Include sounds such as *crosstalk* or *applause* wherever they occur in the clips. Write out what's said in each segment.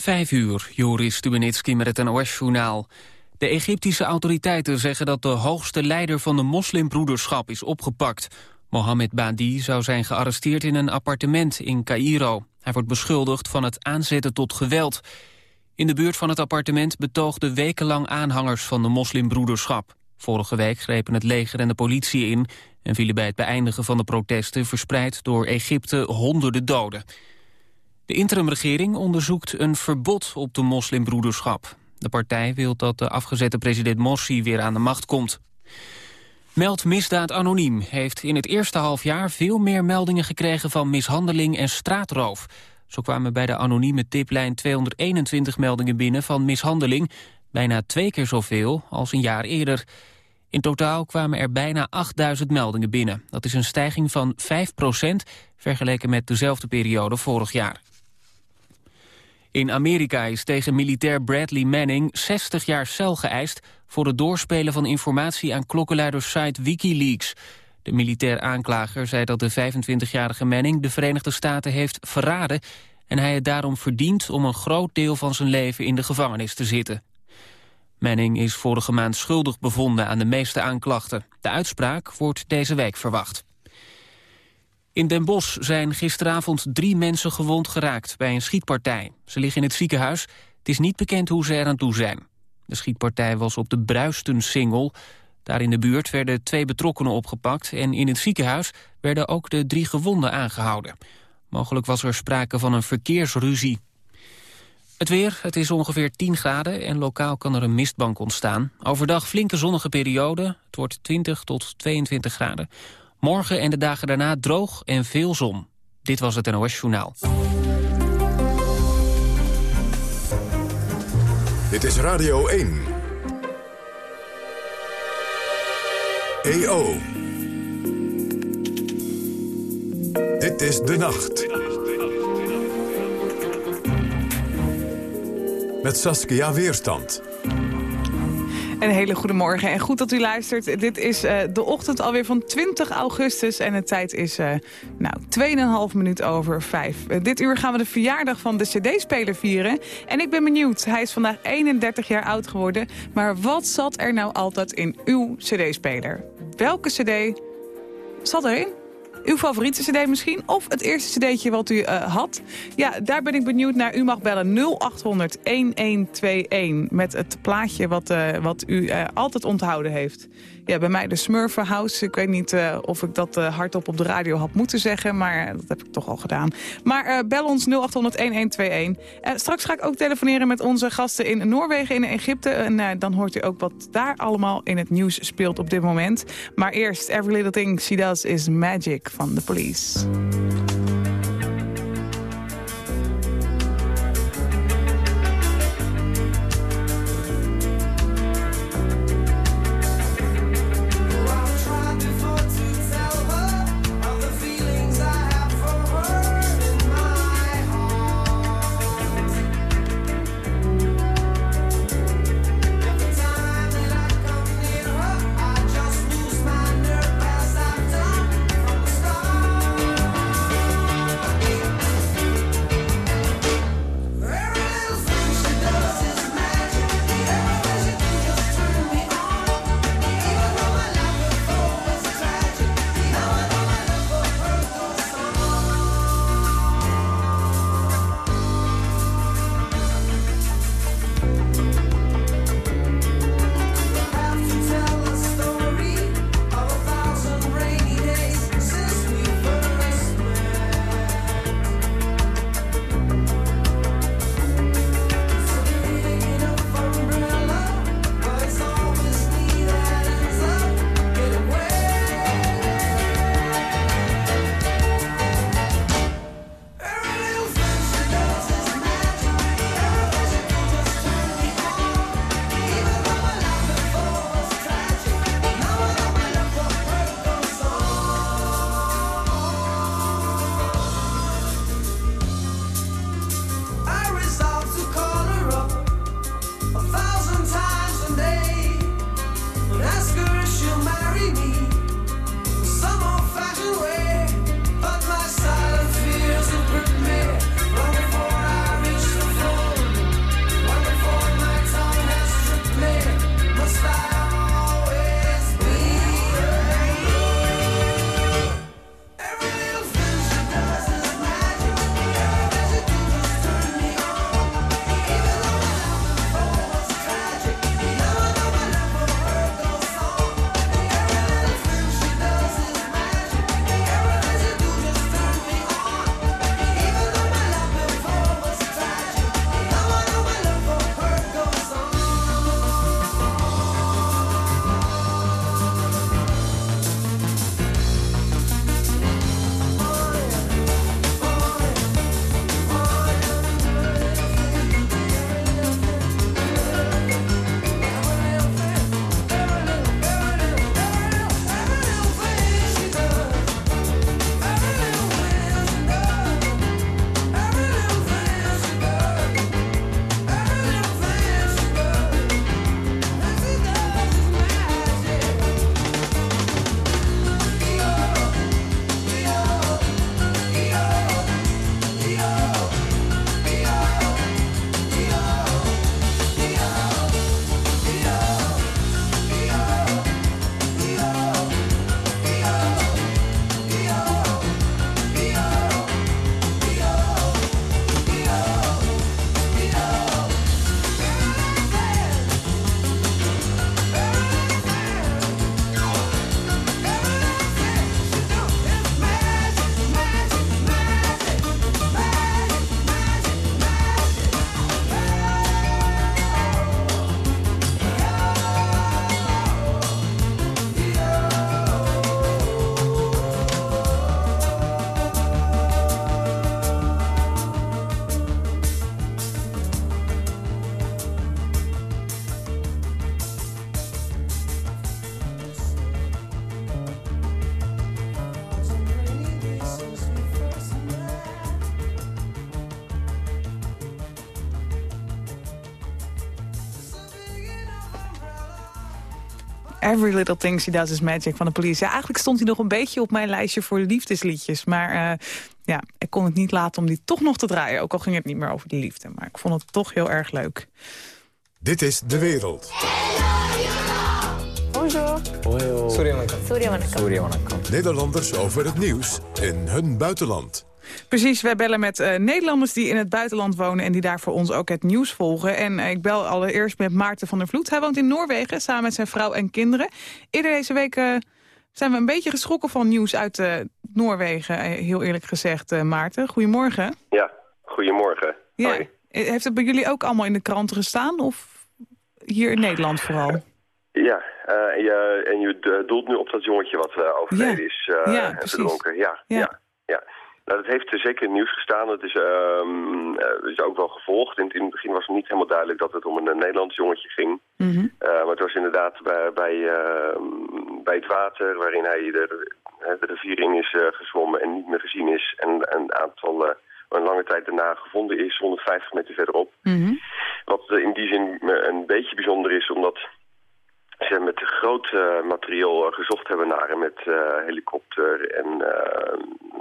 Vijf uur, Joris Stubenitski met het NOS-journaal. De Egyptische autoriteiten zeggen dat de hoogste leider van de moslimbroederschap is opgepakt. Mohammed Badi zou zijn gearresteerd in een appartement in Cairo. Hij wordt beschuldigd van het aanzetten tot geweld. In de buurt van het appartement betoogden wekenlang aanhangers van de moslimbroederschap. Vorige week grepen het leger en de politie in... en vielen bij het beëindigen van de protesten verspreid door Egypte honderden doden. De interimregering onderzoekt een verbod op de moslimbroederschap. De partij wil dat de afgezette president Morsi weer aan de macht komt. Meld Misdaad Anoniem heeft in het eerste halfjaar veel meer meldingen gekregen van mishandeling en straatroof. Zo kwamen bij de anonieme tiplijn 221 meldingen binnen van mishandeling, bijna twee keer zoveel als een jaar eerder. In totaal kwamen er bijna 8000 meldingen binnen. Dat is een stijging van 5% vergeleken met dezelfde periode vorig jaar. In Amerika is tegen militair Bradley Manning 60 jaar cel geëist... voor het doorspelen van informatie aan klokkenluidersite Wikileaks. De militair aanklager zei dat de 25-jarige Manning de Verenigde Staten heeft verraden... en hij het daarom verdient om een groot deel van zijn leven in de gevangenis te zitten. Manning is vorige maand schuldig bevonden aan de meeste aanklachten. De uitspraak wordt deze week verwacht. In Den Bosch zijn gisteravond drie mensen gewond geraakt bij een schietpartij. Ze liggen in het ziekenhuis. Het is niet bekend hoe ze eraan toe zijn. De schietpartij was op de Bruisten-singel. Daar in de buurt werden twee betrokkenen opgepakt... en in het ziekenhuis werden ook de drie gewonden aangehouden. Mogelijk was er sprake van een verkeersruzie. Het weer, het is ongeveer 10 graden en lokaal kan er een mistbank ontstaan. Overdag flinke zonnige periode, het wordt 20 tot 22 graden. Morgen en de dagen daarna droog en veel zon. Dit was het NOS Journaal. Dit is Radio 1. EO. Dit is De Nacht. Met Saskia Weerstand. Een hele goede morgen en goed dat u luistert. Dit is uh, de ochtend alweer van 20 augustus en de tijd is uh, nou, 2,5 minuut over 5. Uh, eh, dit uur gaan we de verjaardag van de cd-speler vieren. En ik ben benieuwd, hij is vandaag 31 jaar oud geworden. Maar wat zat er nou altijd in uw cd-speler? Welke cd zat erin? Uw favoriete cd misschien? Of het eerste cd'tje wat u uh, had? Ja, daar ben ik benieuwd naar. U mag bellen 0800-1121 met het plaatje wat, uh, wat u uh, altijd onthouden heeft. Ja, bij mij de Smurfenhouse. Ik weet niet uh, of ik dat uh, hardop op de radio had moeten zeggen, maar dat heb ik toch al gedaan. Maar bel ons 0800-1121. straks ga ik ook telefoneren met onze gasten in Noorwegen en Egypte. En dan hoort u ook wat daar allemaal in het nieuws speelt op dit moment. Maar eerst, Every Little Thing She Does Is Magic van The Police. Every Little Thing She Does Is Magic van de police. Ja, eigenlijk stond hij nog een beetje op mijn lijstje voor liefdesliedjes. Maar uh, ja, ik kon het niet laten om die toch nog te draaien. Ook al ging het niet meer over de liefde. Maar ik vond het toch heel erg leuk. Dit is De Wereld. Bonjour. Nederlanders over het nieuws in hun buitenland. Precies, wij bellen met uh, Nederlanders die in het buitenland wonen... en die daar voor ons ook het nieuws volgen. En uh, ik bel allereerst met Maarten van der Vloed. Hij woont in Noorwegen samen met zijn vrouw en kinderen. Eerder deze week uh, zijn we een beetje geschrokken van nieuws uit Noorwegen. heel eerlijk gezegd, Maarten. Goedemorgen. Ja, goedemorgen. Ja. Hoi. Heeft het bij jullie ook allemaal in de kranten gestaan? Of hier in Nederland vooral? Ja, en je, en je doelt nu op dat jongetje wat overleden Ja. is Ja, en precies. verdronken. Ja, Ja. ja. ja, Nou, dat heeft zeker in het nieuws gestaan. Het is, ehm, eh, is ook wel gevolgd. In, het- in het begin was het niet helemaal duidelijk dat het om een, eh, Nederlands jongetje ging. Mhm. Eh, maar het was inderdaad bij, bij, ehm, bij het water waarin hij de, de rivier in is gezwommen en niet meer gezien is. En een aantal, een lange tijd daarna gevonden is, 150 meter verderop. Mhm. Wat in die zin een beetje bijzonder is, omdat ze met groot eh, materieel eh, gezocht hebben naar hem met eh, helikopter en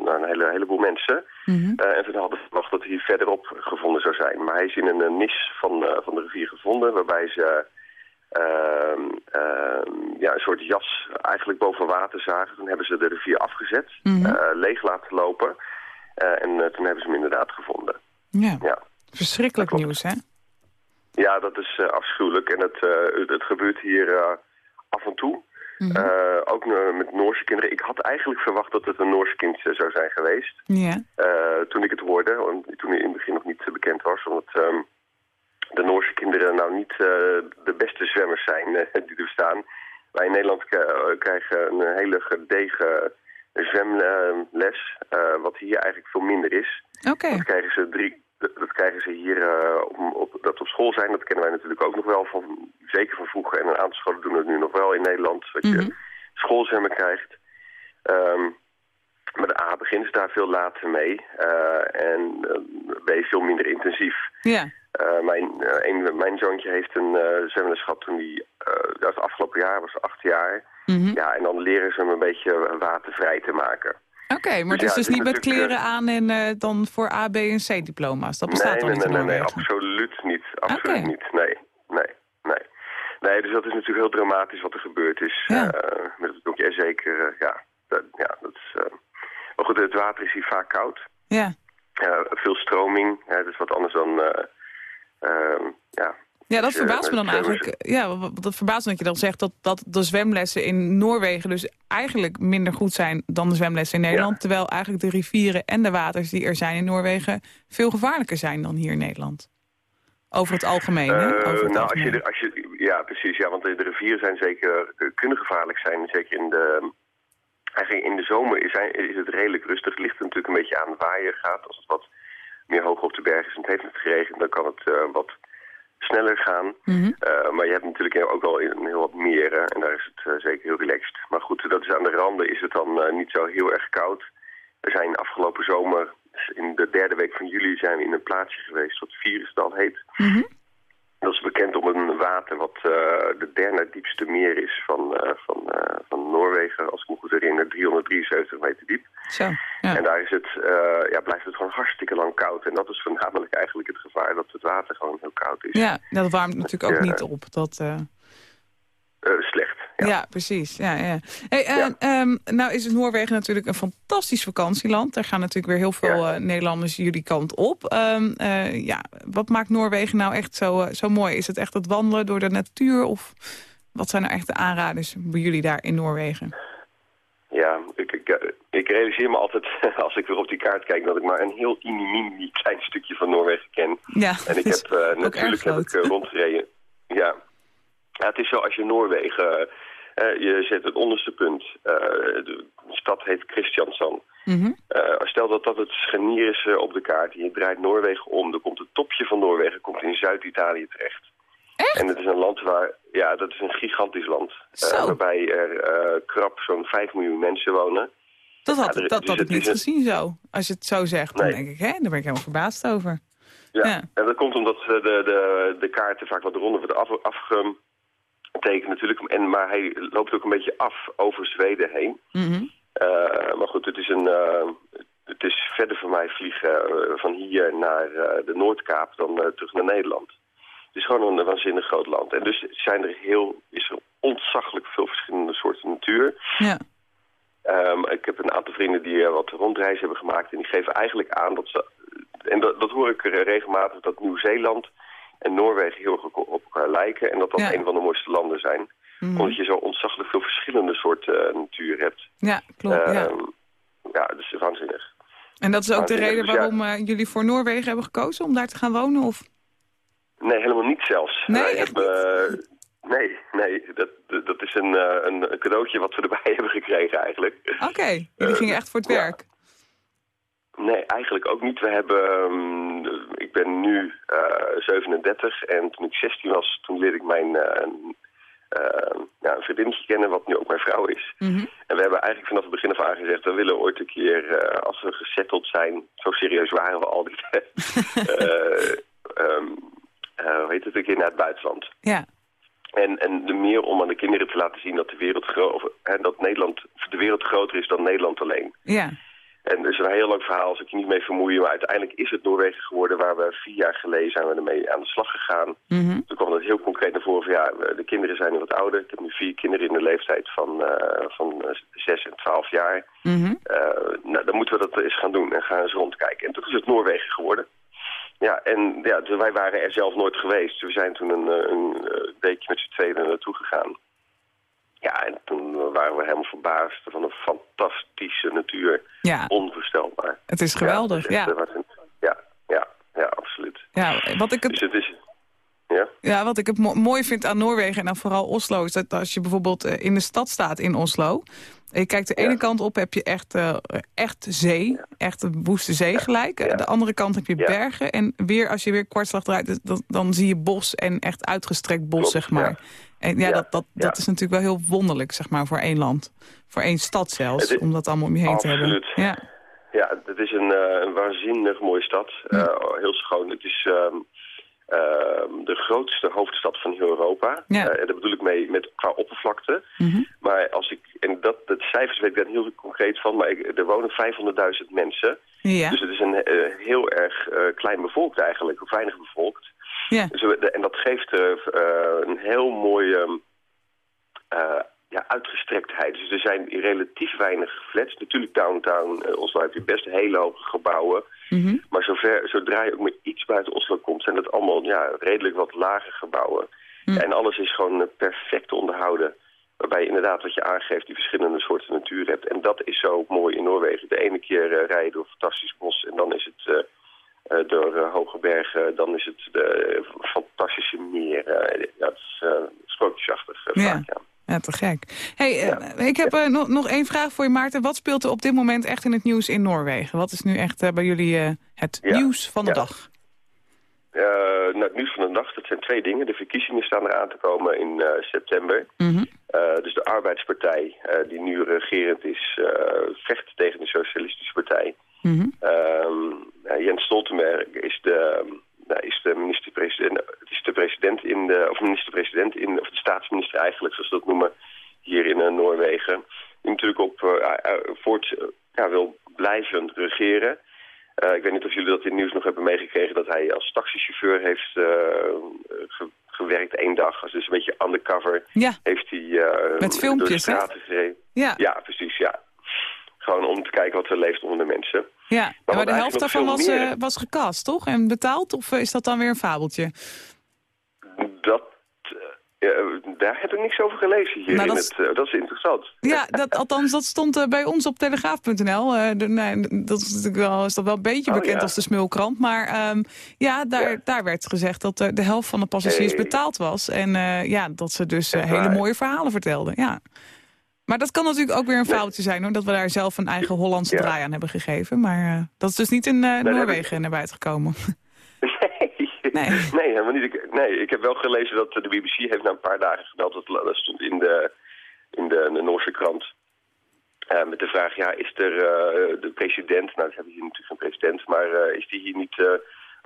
naar een hele, heleboel mensen. Eh, en toen hadden ze verwacht dat hij verderop gevonden zou zijn. Maar hij is in een nis van, van de rivier gevonden, waarbij ze ehm, ehm, ja, een soort jas eigenlijk boven water zagen. Toen hebben ze de rivier afgezet, Mhm. leeg laten lopen. En toen hebben ze hem inderdaad gevonden. Ja, Ja. verschrikkelijk nieuws, hè? Ja, dat is eh, afschuwelijk. En het, eh, het, het gebeurt hier eh, af en toe. Mhm. Ook met Noorse kinderen. Ik had eigenlijk verwacht dat het een Noors kind zou zijn geweest. Eh, toen ik het hoorde, toen hij in het begin nog niet bekend was. Omdat ehm, de Noorse kinderen nou niet de beste zwemmers zijn die er bestaan. Wij in Nederland krijgen een hele gedegen zwemles. wat hier eigenlijk veel minder is. Oké. Dat krijgen ze drie. Dat dat krijgen ze hier eh, op, op, dat op school zijn. Dat kennen wij natuurlijk ook nog wel van, zeker van vroeger. En een aantal scholen doen het nu nog wel in Nederland. Dat Mhm. je schoolzwemmen krijgt. Ehm, maar de A begint ze daar veel later mee. eh, en eh, je veel minder intensief. Ja. Mijn, een, mijn zoontje heeft een gehad toen hij, dat was afgelopen jaar, was acht jaar. Mhm. Ja, en dan leren ze hem een beetje watervrij te maken. Oké, maar het Dus is ja, dus niet met natuurlijk, kleren aan en eh, dan voor A, B en C diploma's. Dat bestaat nee, dan nee, niet nee, nee, nee, absoluut niet. Absoluut niet. Nee, nee, nee. Nee, dus dat is natuurlijk heel dramatisch wat er gebeurd is. Ja. Eh, met het ook, ja, zeker, eh, ja, dat, ja, dat is... eh, maar goed, het water is hier vaak koud. Ja. Eh, veel stroming, hè, dat is wat anders dan... eh, ja, Ja, dat verbaast me dan eigenlijk. Ja, dat verbaast me dat je dan zegt dat, dat de zwemlessen in Noorwegen dus eigenlijk minder goed zijn dan de zwemlessen in Nederland. Ja. Terwijl eigenlijk de rivieren en de waters die er zijn in Noorwegen veel gevaarlijker zijn dan hier in Nederland. Over het algemeen, hè? Eh, Over het nou, als je, als je, ja, precies. Ja, want de, de rivieren zijn zeker, eh, kunnen gevaarlijk zijn. Zeker in de, eigenlijk in de zomer is, is het redelijk rustig. Het ligt er natuurlijk een beetje aan waar je gaat. Als het wat meer hoog op de berg is en het heeft net geregend, dan kan het eh, wat sneller gaan. Mhm. Eh, maar je hebt natuurlijk ook wel een heel wat meren en daar is het eh, zeker heel relaxed. Maar goed, dat is aan de randen is het dan eh, niet zo heel erg koud. We zijn afgelopen zomer, in de derde week van juli, zijn we in een plaatsje geweest wat Vierensdal heet. Mhm. Dat is bekend om een water wat eh, de derde diepste meer is van, eh, van, eh, van Noorwegen. Als ik me goed herinner, 373 meter diep. Zo, ja. En daar is het, ja, blijft het gewoon hartstikke lang koud. En dat is voornamelijk eigenlijk het gevaar dat het water gewoon heel koud is. Ja, dat warmt natuurlijk ook niet op. Dat, slecht, ja. ja. precies. Ja, ja. Hey, eh, Ja. ehm, nou is het Noorwegen natuurlijk een fantastisch vakantieland. Daar gaan natuurlijk weer heel veel Ja. eh, Nederlanders jullie kant op. Ehm, eh, ja, wat maakt Noorwegen nou echt zo, eh, zo mooi? Is het echt het wandelen door de natuur? Of wat zijn nou echt de aanraders bij jullie daar in Noorwegen? Ja, ik, ik, ik realiseer me altijd, *laughs* als ik weer op die kaart kijk, dat ik maar een heel mini klein stukje van Noorwegen ken. Ja, En ik *laughs* heb natuurlijk heb ik rondgereden. Ja. ja, het is zo als je Noorwegen, je zet het onderste punt. eh, de stad heet Kristiansand. Mhm. Eh, stel dat dat het scharnier is eh, op de kaart. Je draait Noorwegen om. Dan komt het topje van Noorwegen komt in Zuid-Italië terecht. Echt? En het is een land waar, ja, dat is een gigantisch land. Eh, waarbij er eh, krap zo'n 5 miljoen mensen wonen. Dat had, Ja, er- dat dus had ik niet een- gezien zo. Als je het zo zegt, dan Nee. denk ik, hè, daar ben ik helemaal verbaasd over. Ja. Ja. En dat komt omdat eh, de, de, de kaarten vaak wat ronder worden af, teken natuurlijk. En, maar hij loopt ook een beetje af over Zweden heen. Mhm. Uh, maar goed, het is, een, uh, het is verder voor mij vliegen uh, van hier naar de Noordkaap dan terug naar Nederland. Het is gewoon een waanzinnig groot land. En dus zijn er heel, is er ontzaglijk veel verschillende soorten natuur. Ja. Um, ik heb een aantal vrienden die wat rondreizen hebben gemaakt. En die geven eigenlijk aan dat ze... En dat, dat hoor ik regelmatig, dat Nieuw-Zeeland en Noorwegen heel erg op elkaar lijken. En dat dat Ja. een van de mooiste landen zijn. Mhm. Omdat je zo ontzaglijk veel verschillende soorten natuur hebt. Ja, klopt. ja. Ehm, ja, dat is waanzinnig. En dat is ook de reden Dus waarom eh, jullie voor Noorwegen hebben gekozen om daar te gaan wonen? Of? Nee, helemaal niet zelfs. Nee, Wij echt hebben, eh, nee, nee dat, dat is een, eh, een, cadeautje wat we erbij *laughs* hebben gekregen eigenlijk. Oké, jullie gingen echt voor het Eh, ja. Nee, eigenlijk ook niet. We hebben, ehm, ik ben nu eh, 37 en toen ik 16 was, toen leerde ik mijn eh, ja, een vriendinnetje kennen, wat nu ook mijn vrouw is. Mhm. En we hebben eigenlijk vanaf het begin af aan gezegd, we willen ooit een keer, als we gezetteld zijn, zo serieus waren we al niet, *laughs* eh, ehm, eh, hoe heet het, een keer naar het buitenland. Ja, En, en de meer om aan de kinderen te laten zien dat, de wereld hè, dat Nederland, de wereld groter is dan Nederland alleen. ja. En dat is een heel leuk verhaal, als ik je niet mee vermoeien. Maar uiteindelijk is het Noorwegen geworden waar we vier jaar geleden zijn we ermee aan de slag gegaan. Mhm. Toen kwam dat heel concreet naar voren van ja, de kinderen zijn nu wat ouder. Ik heb nu vier kinderen in de leeftijd van, eh, van eh, zes en twaalf jaar. Mhm. Eh, nou, dan moeten we dat eens gaan doen en gaan eens rondkijken. En toen is het Noorwegen geworden. Ja, en ja, dus wij waren er zelf nooit geweest. We zijn toen een, een weekje met z'n tweeën naartoe gegaan. Ja, en toen waren we helemaal verbaasd van een fantastische natuur. Ja, Onvoorstelbaar. het is geweldig. Ja, Ja, is ja, ja, ja, absoluut. ja, wat ik het Dus het is... Ja? Ja, wat ik het mo- mooi vind aan Noorwegen en dan vooral Oslo... is dat als je bijvoorbeeld eh, in de stad staat in Oslo... en je kijkt de Ja. ene kant op heb je echt, eh, echt zee, echt een woeste zee gelijk. De andere kant heb je bergen. En weer, als je weer kwartslag draait, dus dan, dan zie je bos en echt uitgestrekt bos, Klopt, zeg maar. Ja. En ja, Ja, dat, dat, ja. dat is natuurlijk wel heel wonderlijk, zeg maar, voor één land. Voor één stad zelfs, is- om dat allemaal om je heen te hebben. Ja, Ja, het is een, eh, een waanzinnig mooie stad. Eh, heel schoon. Het is ehm, ehm, de grootste hoofdstad van heel Europa. Ja. Eh, en daar bedoel ik mee met, qua oppervlakte. Mhm. Maar als ik, en dat, dat cijfers weet ik daar niet heel concreet van, maar ik, er wonen 500.000 mensen. ja. Dus het is een heel erg klein bevolkt eigenlijk, of weinig bevolkt. Ja. Dus we- en dat geeft eh, eh, een heel mooie ehm, eh, ja, uitgestrektheid. Dus er zijn relatief weinig flats. Natuurlijk downtown Oslo heb je best hele hoge gebouwen. Mhm. Maar zover, zodra je ook maar iets buiten Oslo komt... zijn het allemaal ja, redelijk wat lage gebouwen. Hm. En alles is gewoon perfect onderhouden. Waarbij je inderdaad wat je aangeeft die verschillende soorten natuur hebt. En dat is zo mooi in Noorwegen. De ene keer eh, rij je door fantastisch bos en dan is het... door eh, hoge bergen, dan is het de eh, fantastische meer. eh, ja, het is eh, sprookjesachtig eh, Ja. vaak, ja. Ja, te gek. Hey, eh, ik heb eh, nog, nog één vraag voor je, Maarten. Wat speelt er op dit moment echt in het nieuws in Noorwegen? Wat is nu echt eh, bij jullie eh, het Ja, nieuws van de ja. dag? Eh, nou, het nieuws van de dag, dat zijn twee dingen. De verkiezingen staan eraan te komen in eh, september. Mhm. Eh, dus de arbeidspartij, eh, die nu regerend is, eh, vecht tegen de socialistische partij. Mhm. Ehm, Jens Stoltenberg is de, nou, is de minister-president, is de president in de, of minister-president in, of de staatsminister eigenlijk, zoals ze dat noemen, hier in eh, Noorwegen. Die natuurlijk op eh, eh, voort ja, wil blijven regeren. Ik weet niet of jullie dat in het nieuws nog hebben meegekregen... dat hij als taxichauffeur heeft ge- gewerkt één dag. Dus een beetje undercover Ja, heeft hij eh, Met filmpjes, door hè? de straten gereden. ja, ja. Ja, precies, ja. Gewoon om te kijken wat er leeft onder de mensen. ja. maar de helft daarvan was, eh, meer- was gecast, toch? En betaald? Of eh, is dat dan weer een fabeltje? Dat, eh, ja, daar heb ik niks over gelezen hier Nou, in dat is- het... dat is interessant. Ja, dat, althans, dat stond bij ons op telegraaf.nl. Nee, dat is natuurlijk wel, is dat wel een beetje Oh, bekend ja. als de smulkrant. Maar ehm, ja, daar, Ja. daar werd gezegd dat de helft van de passagiers Hey. betaald was. En ja, dat ze dus hele mooie verhalen vertelden. Ja. Maar dat kan natuurlijk ook weer een fabeltje zijn, hoor. Dat we daar zelf een eigen Hollandse Ja. draai aan hebben gegeven. Maar eh, dat is dus niet in ik- Noorwegen naar buiten gekomen. *laughs* Nee. Nee. nee, helemaal niet. Ik- Nee, ik heb wel gelezen dat de BBC heeft na een paar dagen gemeld... dat, dat stond in de, in de, de Noorse krant... eh, met de vraag, ja, is er de president... Nou, we hebben hier natuurlijk geen president... maar is die hier niet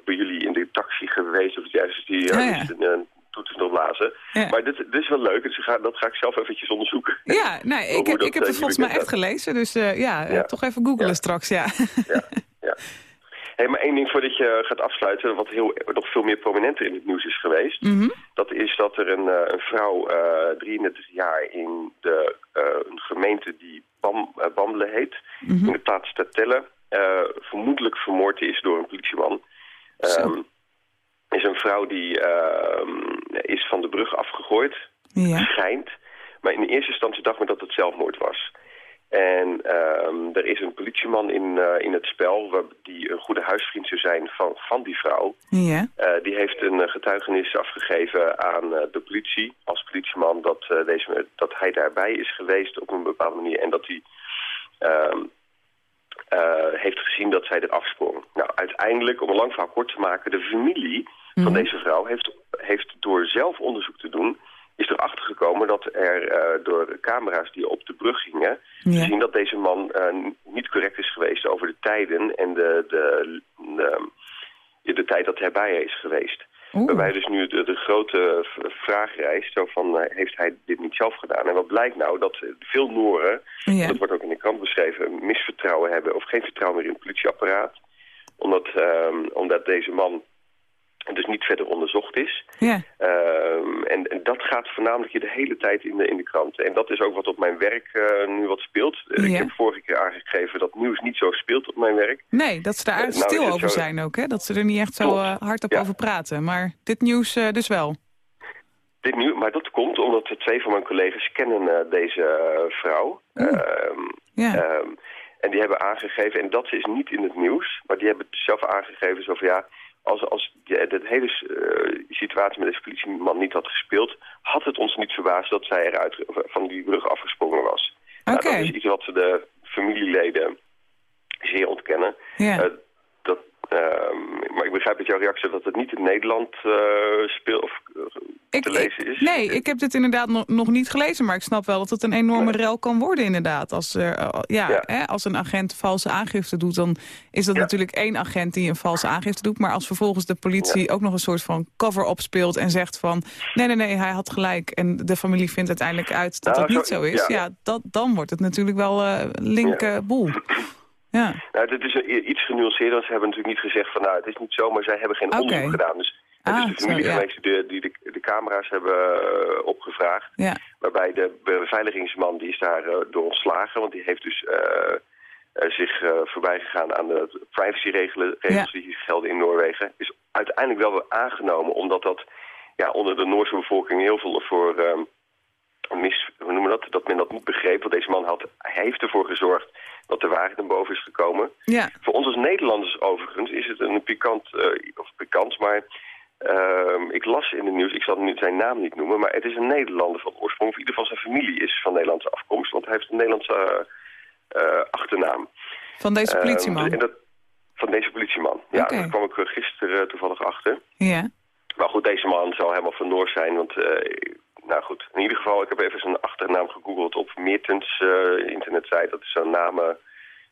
bij jullie in de taxi geweest? Of ja, is die, ja. Eh, is nog geblazen. Maar dit, dit, is wel leuk, dus ga, dat ga ik zelf eventjes onderzoeken. Ja, *laughs* nee, ik, heb, ik heb het volgens mij echt gelezen, dus ja, toch even googelen straks, ja. ja. ja. *laughs* Hey, maar één ding voordat je gaat afsluiten, wat heel, nog veel meer prominenter in het nieuws is geweest. Mhm. Dat is dat er een, een vrouw, uh, 33 jaar, in de, een gemeente die Bam, Bamble heet, mhm. in de plaats Tertelle, vermoedelijk vermoord is door een politieman. Um, is een vrouw die uh, is van de brug afgegooid, ja. schijnt. Maar in eerste instantie dacht men dat het zelfmoord was. En um, er is een politieman in, uh, in het spel die een goede huisvriend zou zijn van, van die vrouw. Ja. Uh, die heeft een getuigenis afgegeven aan de politie als politieman dat, deze, dat hij daarbij is geweest op een bepaalde manier. En dat hij um, heeft gezien dat zij er afsprong. Nou, uiteindelijk, om een lang verhaal kort te maken, de familie van mhm. deze vrouw heeft, heeft door zelf onderzoek te doen is erachter gekomen dat er uh, door camera's die op de brug gingen... Ja. zien dat deze man uh, niet correct is geweest over de tijden en de, de, de, de tijd dat hij bij is geweest. Oeh. Waarbij dus nu de, de grote vraag rijst, zo van, uh, heeft hij dit niet zelf gedaan? En wat blijkt nou? Dat veel Noren, ja. dat wordt ook in de krant beschreven, misvertrouwen hebben... of geen vertrouwen meer in het politieapparaat. Omdat, um, omdat deze man dus niet verder onderzocht is. Ja. Uh, en, en, dat gaat voornamelijk de hele tijd in de, in de kranten. En dat is ook wat op mijn werk uh, nu wat speelt. Uh, Ik heb vorige keer aangegeven dat nieuws niet zo speelt op mijn werk. Nee, dat ze daar uh, stil over zijn ook. Hè? Dat ze er niet echt zo hard op ja. over praten. Maar dit nieuws dus wel. Dit nieuws, maar dat komt omdat twee van mijn collega's kennen deze vrouw. Ehm, ja. Ehm, en die hebben aangegeven, en dat is niet in het nieuws... maar die hebben zelf aangegeven zo van ja als, als de, hele uh, situatie met deze politieman niet had gespeeld... had het ons niet verbaasd dat zij eruit van die brug afgesprongen was. Okay. Nou, dat is iets wat de familieleden zeer ontkennen. Ja. Uh, maar ik begrijp uit jouw reactie dat het niet in Nederland uh, speelt of te lezen is. nee, ik heb dit inderdaad nog, nog niet gelezen, maar ik snap wel dat het een enorme nee. rel kan worden inderdaad. Als, er, uh, ja, Hè, als een agent valse aangifte doet, dan is dat ja. natuurlijk één agent die een valse aangifte doet. Maar als vervolgens de politie ook nog een soort van cover opspeelt en zegt van... nee, nee, nee, hij had gelijk en de familie vindt uiteindelijk uit dat nou, dat niet zo is. Ja, dat, dan wordt het natuurlijk wel uh, link boel. *clears throat* Ja. Nou, dit is iets genuanceerder. Ze hebben natuurlijk niet gezegd van nou, het is niet zo, maar zij hebben geen okay. onderzoek gedaan. Dus het ah, is de familie sorry, geweest die, de, die de, de, camera's hebben uh, opgevraagd. Ja. Waarbij de beveiligingsman, die is daar uh, door ontslagen, want die heeft dus uh, zich voorbij gegaan aan de privacyregels ja. die gelden in Noorwegen. Is uiteindelijk wel weer aangenomen, omdat dat ja, onder de Noorse bevolking heel veel voor mis, hoe noemen we dat, dat men dat niet begreep. Want deze man had, hij heeft ervoor gezorgd dat de waarheid naar boven is gekomen. Ja. Voor ons als Nederlanders overigens is het een pikant, uh, of pikant, maar uh, ik las in het nieuws, ik zal nu zijn naam niet noemen, maar het is een Nederlander van oorsprong, of in ieder geval zijn familie is van Nederlandse afkomst, want hij heeft een Nederlandse uh, achternaam. Van deze ehm, politieman? Dat, van deze politieman, ja, okay. daar kwam ik gisteren toevallig achter. Ja. Maar goed, deze man zal helemaal van Noors zijn, want nou goed, in ieder geval, ik heb even zijn achternaam gegoogeld op Meertens uh, internetsite. Dat is zo'n namen,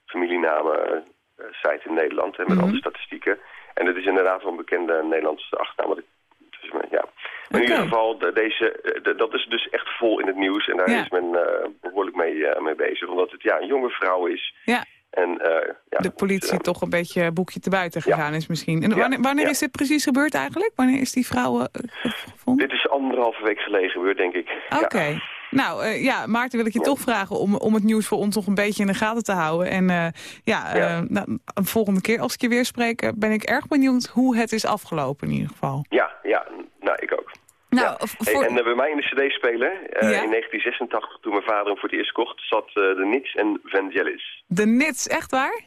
familienamen uh, site in Nederland, hè, met mm -hmm. alle statistieken. En het is inderdaad wel een bekende Nederlandse achternaam. Dus, ja. Maar in ieder geval, de, deze, de, dat is dus echt vol in het nieuws. En daar ja. is men uh, behoorlijk mee, mee bezig. Omdat het ja, een jonge vrouw is. Ja. En, uh, ja, de politie toch een beetje boekje te buiten gegaan ja. is misschien. En wanneer, wanneer is dit precies gebeurd eigenlijk? Wanneer is die vrouw uh, gevonden? Dit is anderhalve week geleden gebeurd, denk ik. Oké. Okay. Nou, ja, Maarten wil ik je toch vragen om, om het nieuws voor ons nog een beetje in de gaten te houden. En ja, nou, een volgende keer als ik je weer spreek, ben ik erg benieuwd hoe het is afgelopen in ieder geval. Ja, ja, nou, ik ook. Nou, ja. voor... hey, en uh, bij mij in de cd-speler, uh, ja? in 1986, toen mijn vader hem voor het eerst kocht, zat uh, de Nits en Vangelis. De Nits, echt waar?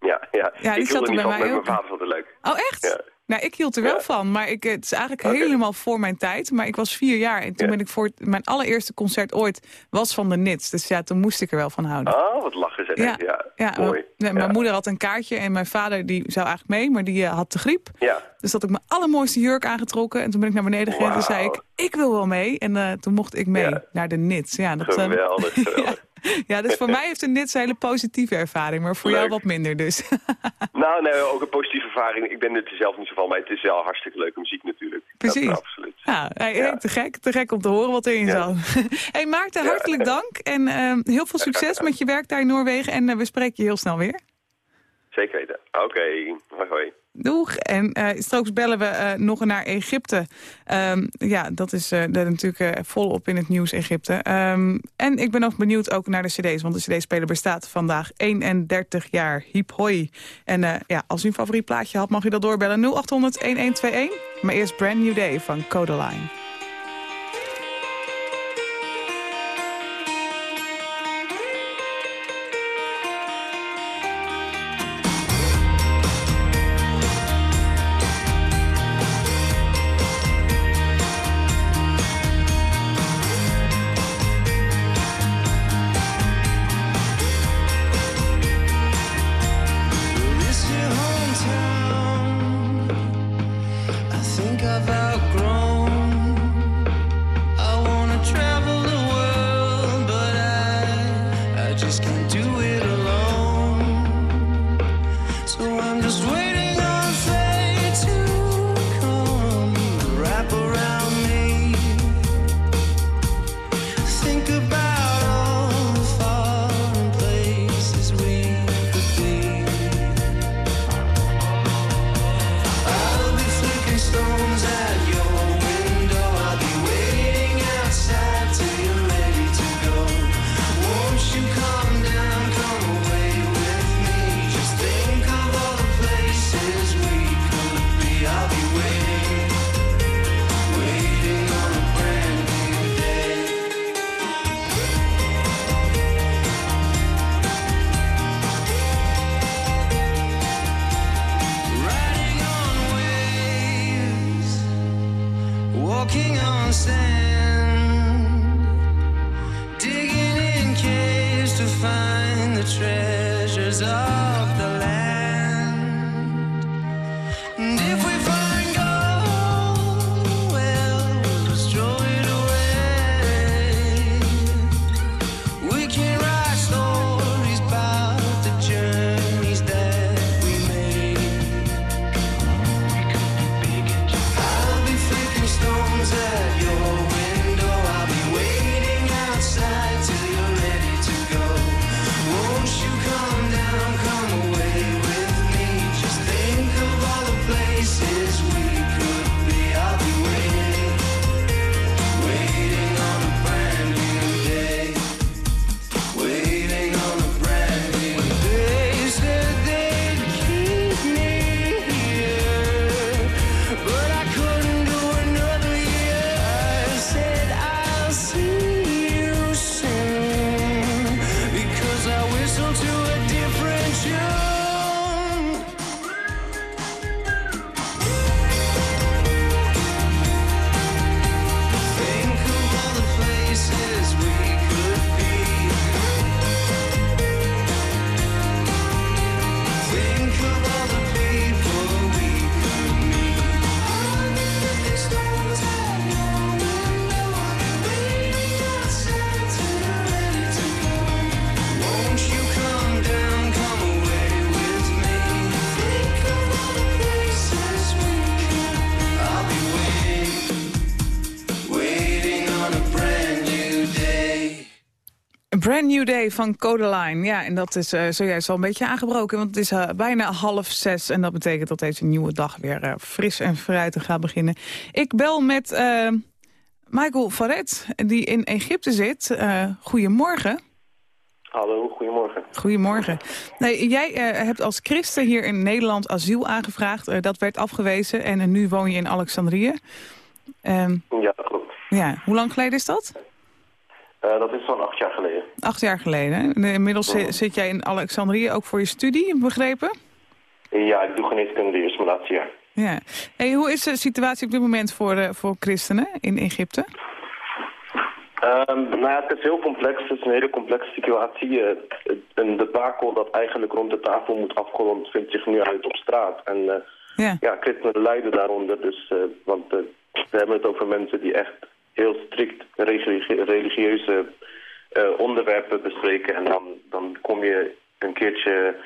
Ja, ja. ja ik zat er bij mij met ook. mijn vader vond het leuk. Oh, echt? Nou, ik hield er wel ja. van, maar ik, het is eigenlijk okay. helemaal voor mijn tijd. Maar ik was vier jaar en toen ben ik voor het, mijn allereerste concert ooit was van de Nits. Dus ja, toen moest ik er wel van houden. Oh, wat lachen ze. Ja, ja, ja mooi. Mijn, mijn moeder had een kaartje en mijn vader die zou eigenlijk mee, maar die uh, had de griep. Ja. Dus had ik mijn allermooiste jurk aangetrokken en toen ben ik naar beneden gegaan wow. en zei ik, ik wil wel mee. En uh, toen mocht ik mee naar de Nits. Ja, dat, geweldig, *laughs* geweldig. *laughs* ja, dus voor mij heeft het dit een hele positieve ervaring, maar voor jou wat minder dus. *laughs* nou, nee, ook een positieve ervaring. Ik ben het er zelf niet zo van, maar het is wel hartstikke leuke muziek natuurlijk. Precies. absoluut. Ja, ja, te gek. Te gek om te horen wat erin ja. zat. *laughs* hey Maarten, hartelijk dank en uh, heel veel succes met je werk daar in Noorwegen. En uh, we spreken je heel snel weer. Zeker weten. Oké, okay. hoi hoi. Doeg. En uh, straks bellen we uh, nog naar Egypte. Um, ja, dat is uh, natuurlijk volop in het nieuws Egypte. Um, en ik ben nog benieuwd ook naar de cd's. Want de cd-speler bestaat vandaag 31 jaar. Hiep hoi. En ja, als u een favoriet plaatje had, mag u dat doorbellen. 0800-1121. Maar eerst Brand New Day van Codeline. find the treasures of Brand New Day van Codeline. Ja, en dat is uh, zojuist al een beetje aangebroken, want het is uh, bijna half zes. En dat betekent dat deze nieuwe dag weer uh, fris en fruitig gaat beginnen. Ik bel met Michael Faret, die in Egypte zit. goedemorgen. Hallo, goedemorgen. Goedemorgen. Nee, jij hebt als christen hier in Nederland asiel aangevraagd. dat werd afgewezen en nu woon je in Alexandrië. Um, ja, klopt. Ja, hoe lang geleden is dat? Uh, dat is zo'n acht jaar geleden. Acht jaar geleden. Inmiddels zit jij in Alexandrië ook voor je studie, begrepen? Ja, ik doe geneeskunde eerst mijn laatste jaar. Ja. Hey, hoe is de situatie op dit moment voor, uh, voor christenen in Egypte? Um, nou ja, het is heel complex. Het is een hele complexe situatie. Uh, een debakel dat eigenlijk rond de tafel moet afgerond vindt zich nu uit op straat. En uh, ja. ja, christenen lijden daaronder. Dus, want we hebben het over mensen die echt heel strikt religieuze onderwerpen bespreken en dan, dan kom je een keertje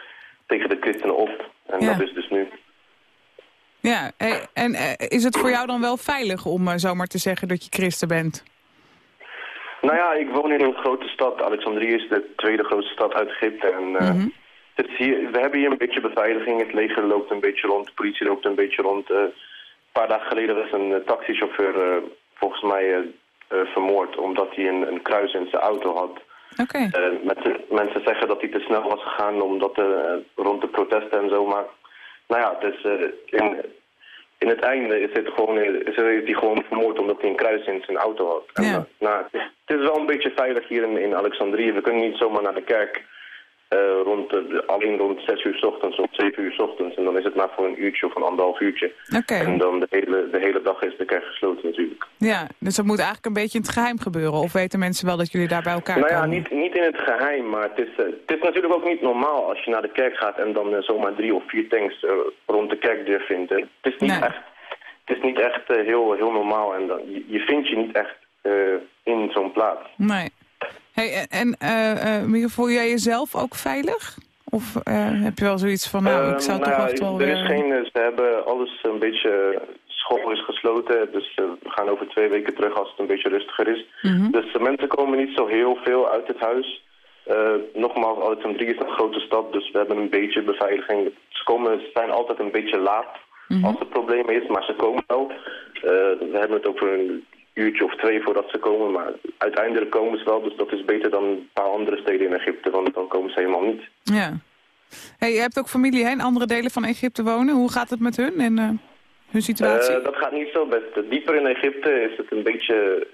tegen de christenen op. En dat is dus nu. Ja, en is het voor jou dan wel veilig om zomaar te zeggen dat je christen bent? Nou ja, ik woon in een grote stad. Alexandrië is de tweede grootste stad uit Egypte. En, mm het hier, we hebben hier een beetje beveiliging. Het leger loopt een beetje rond, de politie loopt een beetje rond. Uh, een paar dagen geleden was een taxichauffeur volgens mij vermoord... omdat hij een, een, kruis in zijn auto had. Okay. mensen zeggen dat hij te snel was gegaan omdat rond de protesten en zo. Maar nou ja, is, in, in het einde is, het gewoon, is hij gewoon vermoord omdat hij een kruis in zijn auto had. Ja. nou, het, is, wel een beetje veilig hier in, in Alexandrië. We kunnen niet zomaar naar de kerk. Uh, rond, uh, alleen rond 6 uur s ochtends of 7 uur s ochtends. En dan is het maar voor een uurtje of een anderhalf uurtje. Okay. En dan de hele, de hele dag is de kerk gesloten natuurlijk. Ja, dus dat moet eigenlijk een beetje in het geheim gebeuren. Of weten mensen wel dat jullie daar bij elkaar nou ja, komen? Niet, niet in het geheim, maar het is, uh, het is natuurlijk ook niet normaal als je naar de kerk gaat... en dan zomaar drie of vier tanks rond de kerkdeur vindt. Het is niet Nee. echt het is niet echt heel, heel normaal en dan, je, je vindt je niet echt in zo'n plaats. Nee. Hey, en uh, voel jij jezelf ook veilig? Of heb je wel zoiets van, nou, ik zou nou toch echt wel er. Is geen, ze hebben alles een beetje... School is gesloten, dus we gaan over twee weken terug als het een beetje rustiger is. Mm -hmm. Dus de mensen komen niet zo heel veel uit het huis. nogmaals, Alexandrië is een grote stad, dus we hebben een beetje beveiliging. Ze, komen, ze zijn altijd een beetje laat. Mhm. als er problemen is, maar ze komen wel. Uh, we hebben het over een uurtje of twee voordat ze komen, maar uiteindelijk komen ze wel. Dus dat is beter dan een paar andere steden in Egypte, want dan komen ze helemaal niet. Ja. Hey, je hebt ook familie hè, in andere delen van Egypte wonen. Hoe gaat het met hun en uh, hun situatie? Uh, dat gaat niet zo best. Dieper in Egypte is het een beetje...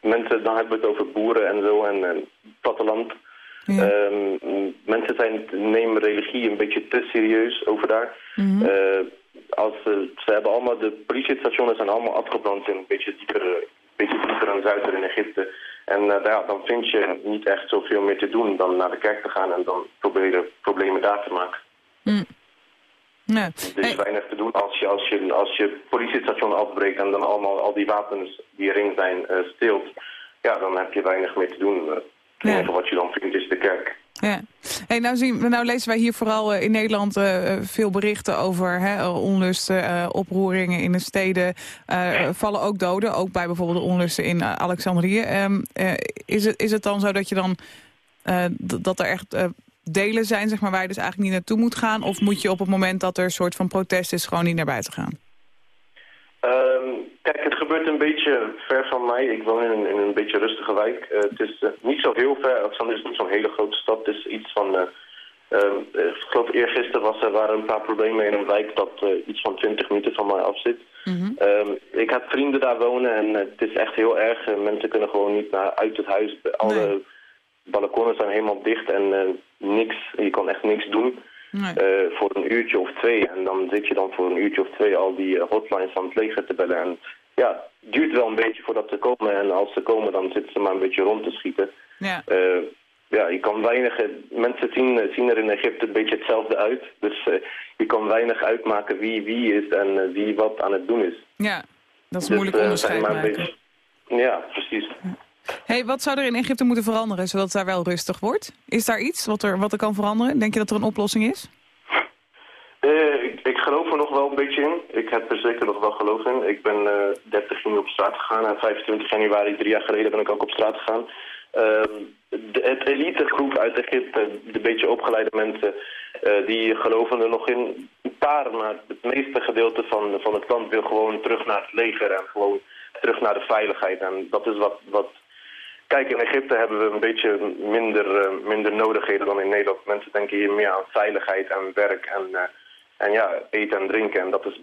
Mensen, dan hebben we het over boeren en zo en, en platteland. Ja. Um, mensen zijn, nemen religie een beetje te serieus over daar. Mm -hmm. als, ze hebben allemaal, de politiestationen zijn allemaal afgebrand in een beetje dieper, een beetje dieper en zuider in Egypte. En uh, ja, dan vind je niet echt zoveel meer te doen dan naar de kerk te gaan en dan proberen problemen daar te maken. Mm. Nee. Er is weinig te doen als je, als je, als je politiestation afbreekt en dan allemaal al die wapens die erin zijn uh, steelt. Ja, dan heb je weinig meer te doen. Het Ja. enige wat je dan vindt is de kerk. Ja. Nou, zien, nou lezen wij hier vooral eh, in Nederland eh, veel berichten over hè, onlusten, eh, oproeringen in de steden. Eh, vallen ook doden, ook bij bijvoorbeeld de onlusten in eh, Alexandrië. Ehm, eh, is, het, is het dan zo dat je dan eh, dat er echt eh, delen zijn zeg maar, waar je dus eigenlijk niet naartoe moet gaan? Of moet je op het moment dat er een soort van protest is gewoon niet naar buiten gaan? Ehm, kijk, het gebeurt een beetje ver van mij. Ik woon in een, in een beetje rustige wijk. Eh, het is eh, niet zo heel ver. Alexander is niet zo'n hele grote stad. Het is iets van... eh, ehm, eh, ik geloof eergisteren was er waren een paar problemen in een wijk dat iets van 20 minuten van mij af zit. Ehm, ik heb vrienden daar wonen en het is echt heel erg. Mensen kunnen gewoon niet naar, uit het huis. Alle Nee. balkonnen zijn helemaal dicht en niks. Je kan echt niks doen. Nee. Voor een uurtje of twee. En dan zit je dan voor een uurtje of twee al die hotlines van het leger te bellen. En ja, het duurt wel een beetje voordat ze komen. En als ze komen, dan zitten ze maar een beetje rond te schieten. Ja. Eh, ja, je kan weinig... eh, Mensen zien, eh, zien er in Egypte een beetje hetzelfde uit. Dus je kan weinig uitmaken wie wie is en wie wat aan het doen is. ja, dat is Dus, moeilijk onderscheid maken. beetje- Ja, precies. Hey, wat zou er in Egypte moeten veranderen zodat het daar wel rustig wordt? Is daar iets wat er, wat er kan veranderen? Denk je dat er een oplossing is? Eh, ik, geloof er nog wel een beetje in. Ik heb er zeker nog wel geloof in. Ik ben eh 30 juni op straat gegaan en 25 januari, drie jaar geleden, ben ik ook op straat gegaan. Ehm, de, het elitegroep uit Egypte, de beetje opgeleide mensen, eh, die geloven er nog in. Een paar, maar het meeste gedeelte van, van het land wil gewoon terug naar het leger en gewoon terug naar de veiligheid. En dat is wat, wat Kijk, in Egypte hebben we een beetje minder, eh, minder nodigheden dan in Nederland. Mensen denken hier meer aan veiligheid en werk en, eh, en ja, eten en drinken. En dat is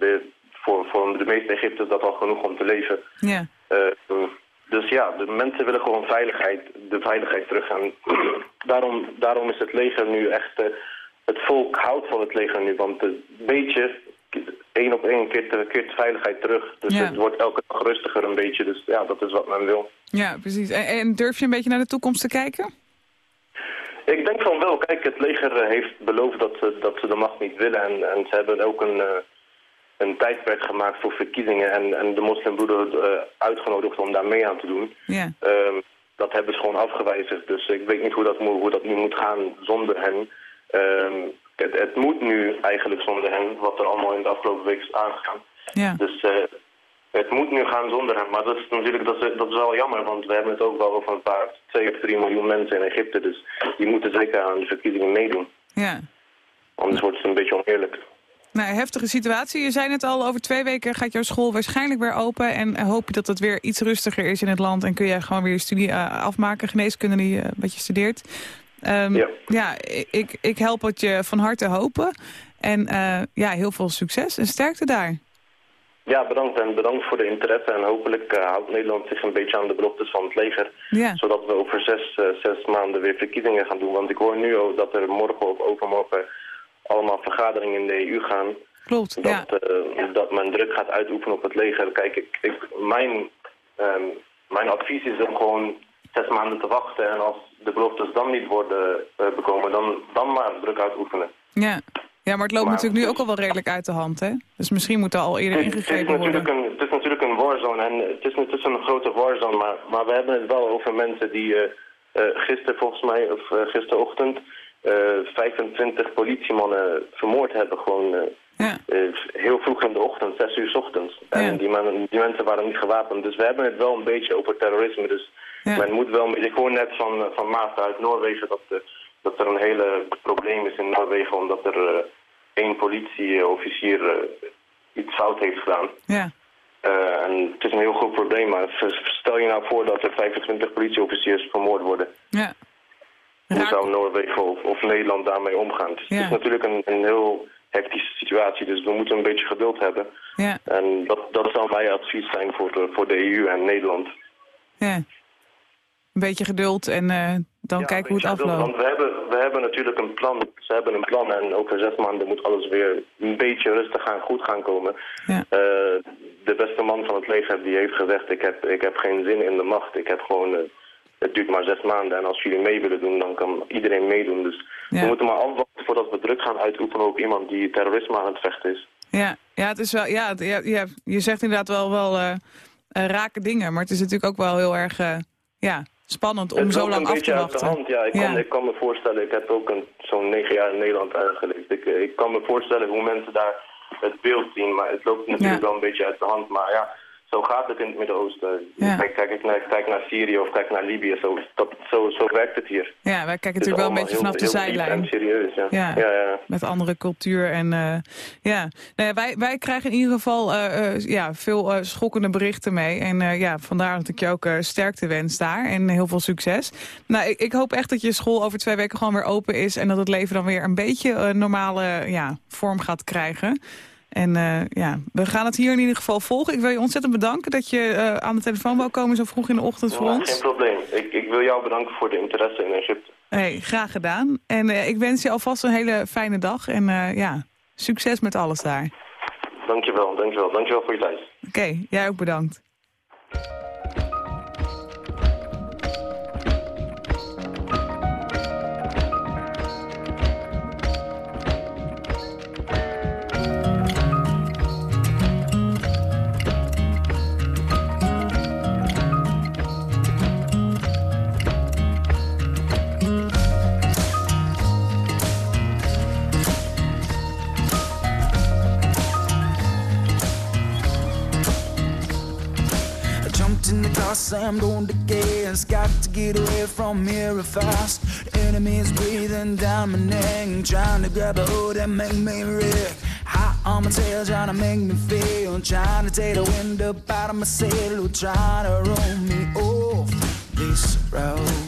voor, voor de meeste Egypters dat al genoeg om te leven. Ja. Eh, dus ja, de mensen willen gewoon veiligheid, de veiligheid terug. En *clears throat* daarom, daarom is het leger nu echt... eh, het volk houdt van het leger nu, want een beetje... één op één keert, keert veiligheid terug. Dus Ja. het wordt elke dag rustiger een beetje. Dus ja, dat is wat men wil. Ja, precies. En, en durf je een beetje naar de toekomst te kijken? Ik denk van wel. Kijk, het leger eh, heeft beloofd dat ze, dat ze de macht niet willen. En, en ze hebben ook een, eh, een tijdperk gemaakt voor verkiezingen. En, en de moslimbroeder eh, uitgenodigd om daar mee aan te doen. Ja. Ehm, dat hebben ze gewoon afgewijzigd. Dus ik weet niet hoe dat, hoe dat nu moet gaan zonder hen. Ehm, het, het, moet nu eigenlijk zonder hen, wat er allemaal in de afgelopen week is aangegaan. Ja. Dus uh, het moet nu gaan zonder hem. Maar dat is natuurlijk dat is, dat is wel jammer, want we hebben het ook wel over een paar, 2 of 3 miljoen mensen in Egypte. Dus die moeten zeker aan de verkiezingen meedoen. Ja. Anders wordt het een beetje oneerlijk. Nou, heftige situatie. Je zei het al, over twee weken gaat jouw school waarschijnlijk weer open. En hoop je dat het weer iets rustiger is in het land. En kun je gewoon weer je studie uh, afmaken, geneeskunde die uh, wat je studeert. Um, ja, ja ik, ik help het je van harte hopen. En uh, ja, heel veel succes en sterkte daar. Ja, bedankt en bedankt voor de interesse. En hopelijk uh, houdt Nederland zich een beetje aan de beloftes van het leger. Ja. Zodat we over zes, uh, zes maanden weer verkiezingen gaan doen. Want ik hoor nu ook dat er morgen of overmorgen allemaal vergaderingen in de EU gaan. Klopt, dat, ja. uh, dat men druk gaat uitoefenen op het leger. Kijk, ik, ik, mijn, um, mijn advies is om gewoon zes maanden te wachten. En als de beloftes dan niet worden bekomen, dan, dan maar druk uitoefenen. Ja. Ja, maar het loopt natuurlijk nu ook al wel redelijk uit de hand, hè? Dus misschien moet er al eerder ingegrepen worden. Een, het is natuurlijk een warzone en het is, het is een grote warzone, maar, maar we hebben het wel over mensen die uh, uh, gisteren volgens mij, of uh, gisterochtend, 25 politiemannen vermoord hebben. Gewoon ja. heel vroeg in de ochtend, 6 uur s ochtends. En die, man, die mensen waren niet gewapend. Dus we hebben het wel een beetje over terrorisme. Dus ja. men moet wel, ik hoor net van, van Maarten uit Noorwegen dat, dat er een hele probleem is in Noorwegen omdat er één politieofficier uh, iets fout heeft gedaan. Ja. Uh, en het is een heel groot probleem, maar stel je nou voor dat er 25 politieofficiers vermoord worden. Ja. Hoe zou Noorwegen of, of, Nederland daarmee omgaan? Dus Het is natuurlijk een, een heel hectische situatie, dus we moeten een beetje geduld hebben. Ja. En dat, dat zou mijn advies zijn voor de, voor de EU en Nederland. Ja. Een beetje geduld en uh, dan kijken hoe het afloopt. Want we hebben, we hebben natuurlijk een plan. Ze hebben een plan en over zes maanden moet alles weer een beetje rustig gaan, goed gaan komen. Ja. Uh, de beste man van het leger die heeft gezegd, ik heb, ik heb geen zin in de macht. Ik heb gewoon, uh, het duurt maar zes maanden en als jullie mee willen doen, dan kan iedereen meedoen. Dus ja. we moeten maar afwachten voordat we druk gaan uitoefenen op iemand die terrorisme aan het vechten is. Ja, ja, het is wel, ja, ja, ja je zegt inderdaad wel, wel uh, rake dingen, maar het is natuurlijk ook wel heel erg, ja, spannend om zo lang af te wachten. Hand. Ja, ik, kan, ik kan me voorstellen, ik heb ook zo'n negen jaar in Nederland uitgeleefd. Ik, ik kan me voorstellen hoe mensen daar het beeld zien, maar het loopt natuurlijk wel een beetje uit de hand. Maar ja, zo gaat het in het Midden-Oosten. Ja. Kijk, kijk, naar, kijk naar Syrië of kijk naar Libië, zo, dat, zo, zo werkt het hier. Ja, wij kijken natuurlijk wel een beetje vanaf de zijlijn. serieus, ja. Ja, ja. Met andere cultuur en uh, ja. Nou ja wij, wij krijgen in ieder geval uh, uh, ja, veel schokkende berichten mee. En ja, vandaar dat ik je ook sterkte wens daar en heel veel succes. Nou, ik, ik, hoop echt dat je school over twee weken gewoon weer open is en dat het leven dan weer een beetje normale ja, vorm gaat krijgen. En uh, ja, we gaan het hier in ieder geval volgen. Ik wil je ontzettend bedanken dat je uh, aan de telefoon wou komen zo vroeg in de ochtend voor ons. Geen probleem. Ik, ik, wil jou bedanken voor de interesse in Egypte. Hey, graag gedaan. En uh, ik wens je alvast een hele fijne dag. En ja, succes met alles daar. Dankjewel, dankjewel. Dankjewel voor je tijd. Oké, okay, jij ook bedankt. Slammed on the gas. Got to get away from here fast. Enemy's breathing down my neck, trying to grab a hold and make me wreck. Hot on my tail, trying to make me feel. Trying to take the wind up out of my sail, trying to roll me off this road.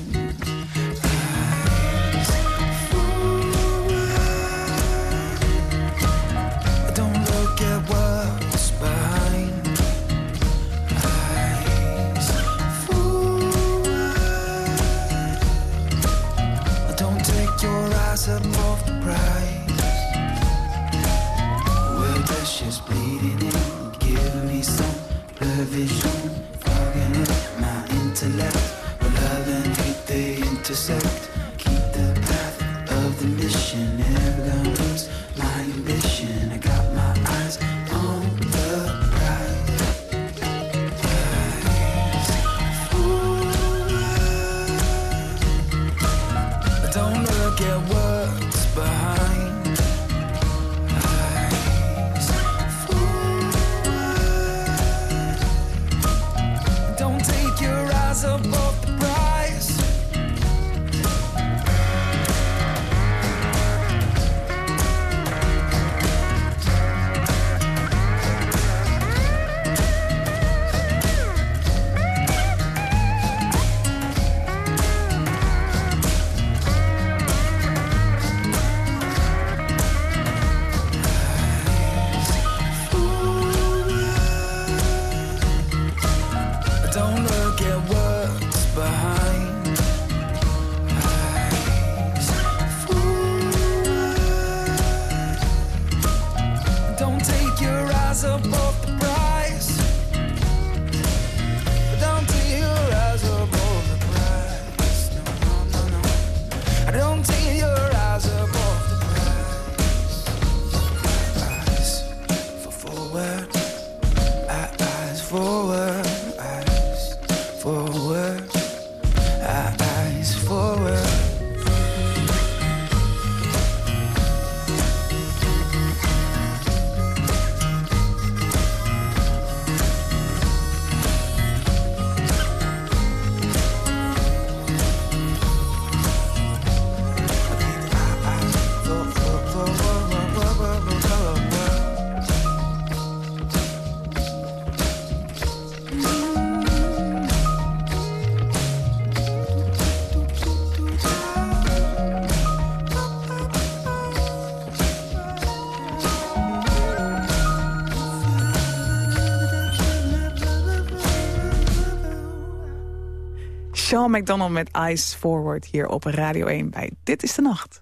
Sean McDonald met Ice Forward hier op Radio 1 bij Dit is de Nacht.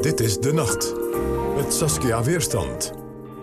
Dit is de Nacht met Saskia Weerstand.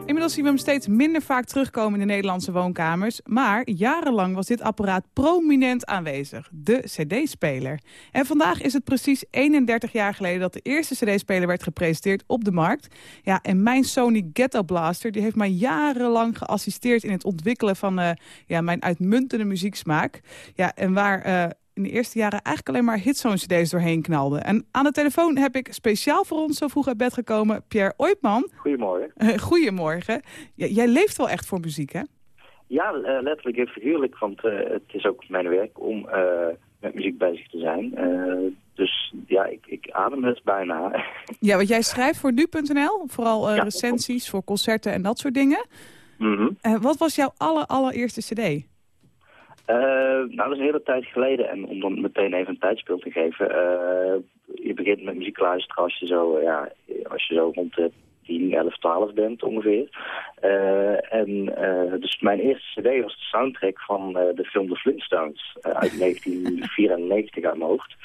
Inmiddels zien we hem steeds minder vaak terugkomen in de Nederlandse woonkamers. Maar jarenlang was dit apparaat prominent aanwezig. De cd-speler. En vandaag is het precies 31 jaar geleden dat de eerste cd-speler werd gepresenteerd op de markt. Ja, en mijn Sony Ghetto Blaster die heeft mij jarenlang geassisteerd in het ontwikkelen van uh, ja, mijn uitmuntende muzieksmaak. Ja, en waar... Uh, in de eerste jaren eigenlijk alleen maar hitzoon-cd's doorheen knalde. En aan de telefoon heb ik speciaal voor ons zo vroeg uit bed gekomen Pierre Oipman. Goedemorgen. goedemorgen. jij leeft wel echt voor muziek, hè? Ja, uh, letterlijk en figuurlijk, want uh, het is ook mijn werk om uh, met muziek bezig te zijn. dus ja, ik, ik, adem het bijna. *laughs* ja, want jij schrijft voor nu.nl, vooral ja, recensies voor concerten en dat soort dingen. Mm -hmm. wat was jouw aller, allereerste cd? Uh, nou, dat is een hele tijd geleden. En om dan meteen even een tijdspeel te geven. Uh, je begint met muziek luisteren als je zo, ja, als je zo rond de 10, 11, 12 bent ongeveer. en dus mijn eerste cd was de soundtrack van de film The Flintstones uit *laughs* 1994 uit mijn hoofd.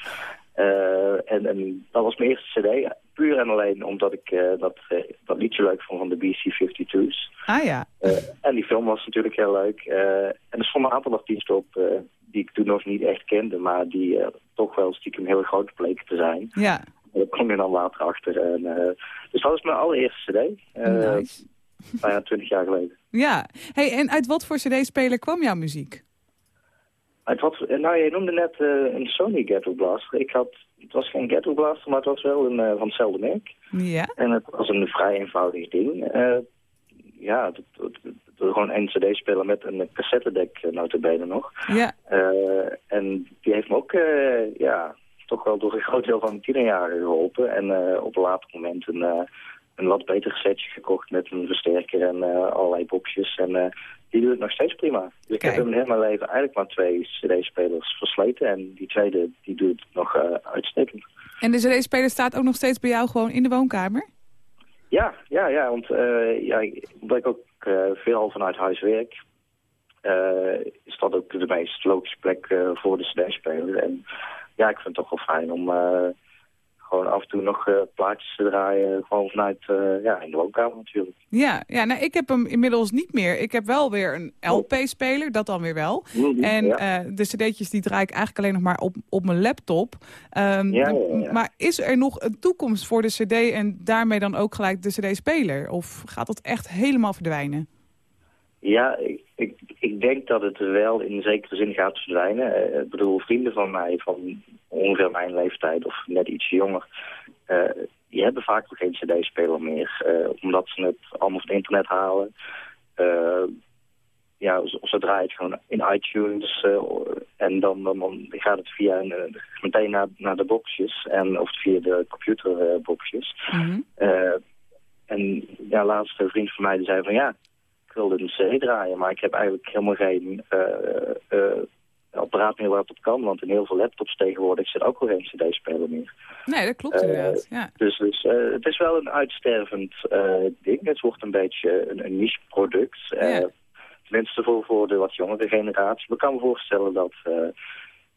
En, en dat was mijn eerste cd puur en alleen omdat ik uh, dat, uh, dat liedje leuk vond van de BC-52's. Ah ja. En die film was natuurlijk heel leuk. en er stonden een aantal artiesten op die ik toen nog niet echt kende, maar die toch wel stiekem heel groot bleken te zijn. Ja. Daar kom je dan later achter. En, dus dat was mijn allereerste cd. nice. Bijna twintig jaar geleden. Ja. Hey, en uit wat voor cd-speler kwam jouw muziek? Uit wat, nou, je noemde net een Sony Ghetto Blaster. Ik had het was geen ghetto blaster, maar het was wel een, uh, van hetzelfde merk. Ja. En het was een vrij eenvoudig ding. Uh, ja, het, het, het, gewoon een cd-speler met een cassettedek notabene nog. Ja. en die heeft me ook, ja, toch wel door een groot deel van mijn tienerjaren geholpen. En op een later moment een, een wat beter setje gekocht met een versterker en allerlei boxjes. En die doet het nog steeds prima. Dus ik heb in heel mijn leven eigenlijk maar twee cd-spelers versleten. En die tweede, die doet het nog uh, uitstekend. En de cd-speler staat ook nog steeds bij jou gewoon in de woonkamer? Ja, ja, ja. Want uh, ja, omdat ik ook uh, veel vanuit huis werk... is dat ook de meest logische plek voor de cd-speler. En ja, ik vind het toch wel fijn om gewoon af en toe nog uh, plaatjes te draaien. Gewoon vanuit, uh, ja, in de woonkamer natuurlijk. Ja, ja nou, ik heb hem inmiddels niet meer. Ik heb wel weer een LP-speler, dat dan weer wel. Mm en ja. uh, de cd'tjes die draai ik eigenlijk alleen nog maar op, op mijn laptop. Um, ja, ja, maar is er nog een toekomst voor de cd en daarmee dan ook gelijk de cd-speler? Of gaat dat echt helemaal verdwijnen? Ja, ik, ik, ik, denk dat het wel in zekere zin gaat verdwijnen. Uh, ik bedoel, vrienden van mij van ongeveer mijn leeftijd of net iets jonger... Uh, die hebben vaak nog geen cd-speler meer. Uh, omdat ze het allemaal van het internet halen. ja, ze draaien het gewoon in iTunes. en dan, dan, dan, gaat het via meteen naar, naar de boxjes. En, of via de computerboxjes. Mm -hmm. en ja, laatst een vriend van mij die zei van ja wilde een C draaien, maar ik heb eigenlijk helemaal geen uh, uh, apparaat meer waarop het kan. Want in heel veel laptops tegenwoordig zit ook al geen cd-speler meer. Nee, dat klopt inderdaad. Ja. Dus, dus het is wel een uitstervend ding. Het wordt een beetje een, een niche product. Ja. Tenminste voor, voor de wat jongere generatie. Ik kan me voorstellen dat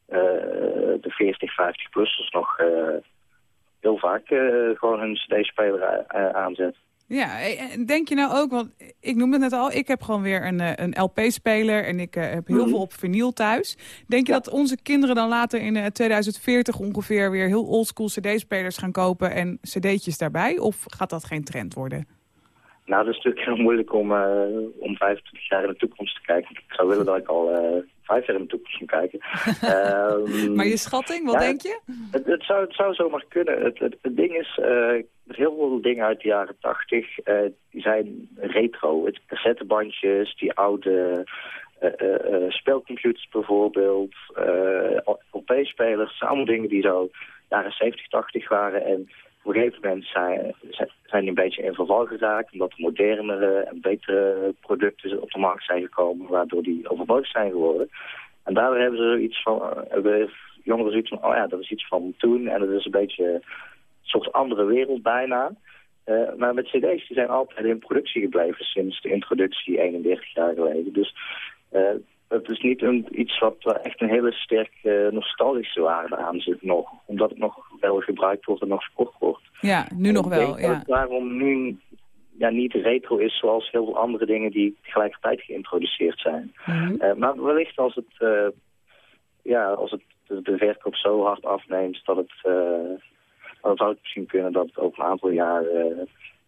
de 40, 50-plussers nog heel vaak gewoon hun cd-speler aanzetten. Ja, en denk je nou ook, want ik noemde het net al, ik heb gewoon weer een, een LP-speler en ik uh, heb heel Mhm. veel op vinyl thuis. Denk je Ja. dat onze kinderen dan later in uh, 2040 ongeveer weer heel oldschool cd-spelers gaan kopen en cd'tjes daarbij? Of gaat dat geen trend worden? Nou, dat is natuurlijk heel moeilijk om, uh, om 25 jaar in de toekomst te kijken. Ik zou willen dat ik al vijf jaar in de toekomst kijken. um, *laughs* maar je schatting, wat denk je? Het, het, zou, het zou zomaar kunnen. Het, het, ding is, uh, heel veel dingen uit de jaren tachtig, uh, die zijn retro. Het cassettebandjes, die oude uh, spelcomputers bijvoorbeeld, LP-spelers, allemaal dingen die zo jaren 70, 80 waren. En op een gegeven moment zijn, zijn die een beetje in verval geraakt... omdat er modernere en betere producten op de markt zijn gekomen... waardoor die overbodig zijn geworden. En daardoor hebben ze zoiets van... Uh, hebben jongeren zoiets van, oh ja, dat is iets van toen... en dat is een beetje een soort andere wereld bijna... Uh, maar met cd's die zijn altijd in productie gebleven sinds de introductie 31 jaar geleden. Dus uh, het is niet een, iets wat echt een hele sterke nostalgische waarde aan zit nog. Omdat het nog wel gebruikt wordt en nog verkocht wordt. Ja, nu nog wel. Ja. Waarom nu ja, niet retro is zoals heel veel andere dingen die tegelijkertijd geïntroduceerd zijn. Mm maar wellicht als het, uh, ja, als het de verkoop zo hard afneemt dat het, dan zou het misschien kunnen dat het over een aantal jaar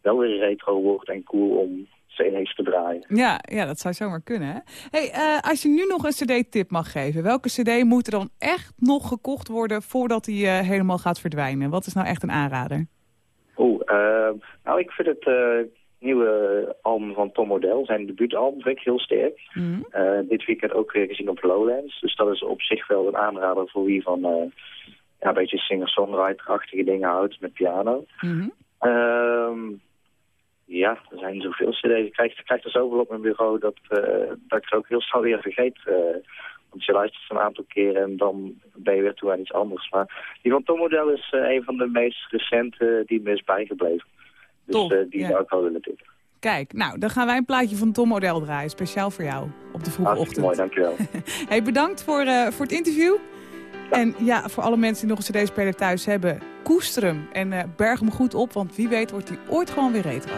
wel weer retro wordt en cool om CD's te draaien. Ja, ja, dat zou zomaar kunnen. Hè? Hey, uh, als je nu nog een cd-tip mag geven, welke cd moet er dan echt nog gekocht worden voordat die uh, helemaal gaat verdwijnen? Wat is nou echt een aanrader? Oeh, uh, nou ik vind het nieuwe album van Tom Model, zijn debuutalbum, vind ik heel sterk. Mm dit weekend ook weer gezien op Lowlands, dus dat is op zich wel een aanrader voor wie van ja, een beetje singer-songwriter-achtige dingen houdt met piano. Mm -hmm. Ja, er zijn zoveel cd's. Ik krijg, ik krijg er zoveel op mijn bureau dat, uh, dat ik het ook heel snel weer vergeet. Uh, want je luistert een aantal keren en dan ben je weer toe aan iets anders. Maar die van Tom Model is uh, een van de meest recente die me is bijgebleven. Dus die zou ik wel willen tippen. Kijk, nou, dan gaan wij een plaatje van Tom Model draaien. Speciaal voor jou op de vroege ochtend. mooi, dankjewel. *laughs* hey, bedankt voor, voor het interview. En ja, voor alle mensen die nog een cd-speler thuis hebben, koester hem en berg hem goed op. Want wie weet wordt hij ooit gewoon weer retro.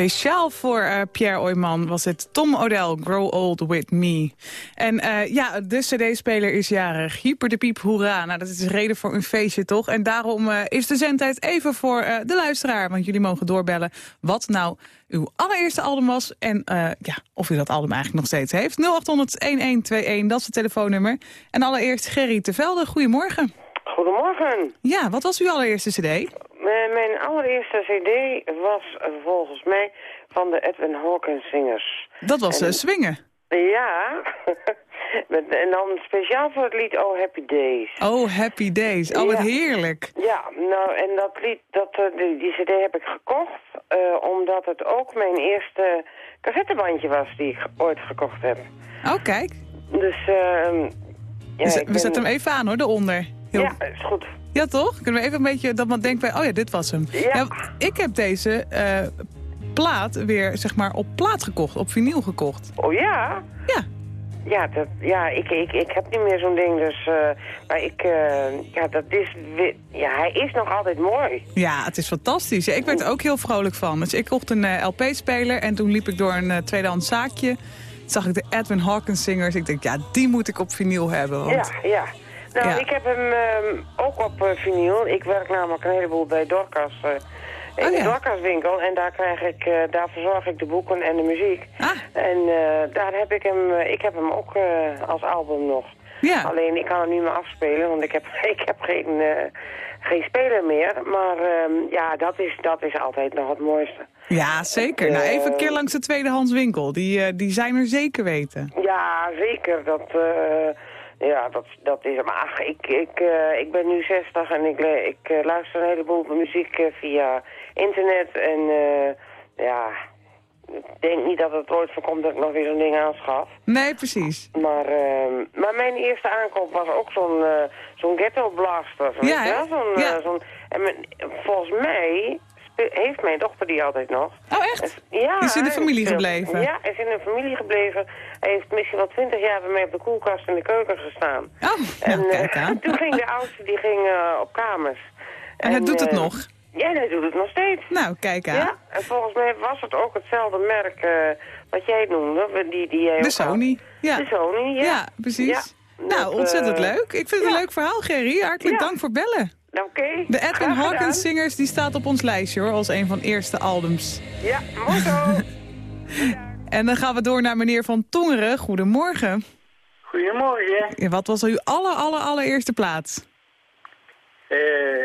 Speciaal voor uh, Pierre Oyman was het Tom O'Dell, Grow Old With Me. En uh, ja, de cd-speler is jarig. Hyper de piep, hoera. Nou, dat is reden voor een feestje, toch? En daarom uh, is de zendtijd even voor de luisteraar. Want jullie mogen doorbellen wat nou uw allereerste album was. En ja, of u dat album eigenlijk nog steeds heeft. 0800-1121, dat is het telefoonnummer. En allereerst Gerry Tevelde, goedemorgen. Goedemorgen. Ja, wat was uw allereerste cd? Mijn allereerste cd was volgens mij van de Edwin Hawkins Singers. Dat was en, swingen? Ja, *laughs* en dan speciaal voor het lied Oh Happy Days. Oh Happy Days, oh wat heerlijk. Ja, nou en dat lied, dat, die, die cd heb ik gekocht uh, omdat het ook mijn eerste cassettebandje was die ik ooit gekocht heb. Oh kijk. Dus uh, ja, we, zetten hem even aan hoor, eronder. Heel... Ja, is goed. Ja, toch? Kunnen we even een beetje dat man denkt bij, oh ja, dit was hem. Ja. ik heb deze uh, plaat weer, zeg maar, op plaat gekocht, op vinyl gekocht. Oh ja? Ja. Ja, dat, ja ik, ik, ik heb niet meer zo'n ding, dus... Uh, maar ik... Uh, ja, dat is... Ja, hij is nog altijd mooi. Ja, het is fantastisch. Ja, ik werd er ook heel vrolijk van. Dus ik kocht een LP-speler en toen liep ik door een tweedehands zaakje. zag ik de Edwin Hawkins Singers. Ik denk, ja, die moet ik op vinyl hebben. Want... Ja, ja. Nou, ik heb hem uh, ook op uh, vinyl. Ik werk namelijk een heleboel bij Dorcas, uh, in oh, ja. de Dorcas-winkel. En daar, krijg ik, eh, daar verzorg ik de boeken en de muziek. Ah. En daar heb ik hem, ik heb hem ook als album nog. Ja. Alleen ik kan hem niet meer afspelen, want ik heb, *laughs* ik heb geen, geen speler meer. Maar ehm, ja, dat is, dat is altijd nog het mooiste. Ja, zeker. nou, even een keer langs de tweedehands winkel. Die, die zijn er zeker weten. Ja, zeker. Dat... Ja, dat, dat is Maar ach, ik, ik, uh, ik ben nu 60 en ik, ik uh, luister een heleboel muziek uh, via internet. En ja, ik denk niet dat het ooit voorkomt dat ik nog weer zo'n ding aanschaf. Nee, precies. Maar, ehm, maar mijn eerste aankoop was ook zo'n zo'n ghetto blaster. Ja, ja? Zo'n, ja. zo'n en men, volgens mij heeft mijn dochter die altijd nog. Oh, echt? Ja. Is in de familie gebleven? Ja, is in de familie gebleven. Hij heeft misschien wel twintig jaar bij mij op de koelkast in de keuken gestaan. Oh, en nou, kijk uh, *laughs* toen ging de oudste die ging, uh, op kamers. En, en hij doet het uh, nog? Ja, hij doet het nog steeds. Nou, kijk aan. Ja, en volgens mij was het ook hetzelfde merk wat jij noemde. Die, die jij de Sony. Ja. De Sony, ja. Ja, precies. Ja, nou, ontzettend leuk. Ik vind het een leuk verhaal, Gerry. Hartelijk dank voor bellen. Nou, oké. De Edwin Hawkins Singers die staat op ons lijstje hoor, als een van de eerste albums. Ja, mooi zo. *laughs* en dan gaan we door naar meneer Van Tongeren. Goedemorgen. Goedemorgen. Ja, wat was uw aller, aller, allereerste plaats? Eh,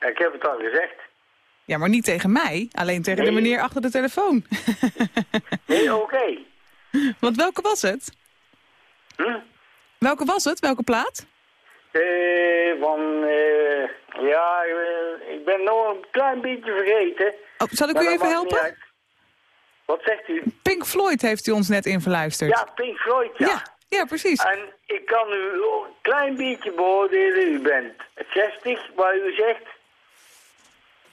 ik heb het al gezegd. Ja, maar niet tegen mij. Alleen tegen de meneer achter de telefoon. *laughs* nee, oké. Want welke was het? Hm? Welke was het? Welke plaat? Uh, van, uh, ja, ik ben nog een klein beetje vergeten. Oh, zal ik u even helpen? Wat zegt u? Pink Floyd heeft u ons net inverluisterd. Ja, Pink Floyd, ja. Ja, ja precies. En ik kan u een klein beetje beoordelen. U bent 60, waar u zegt.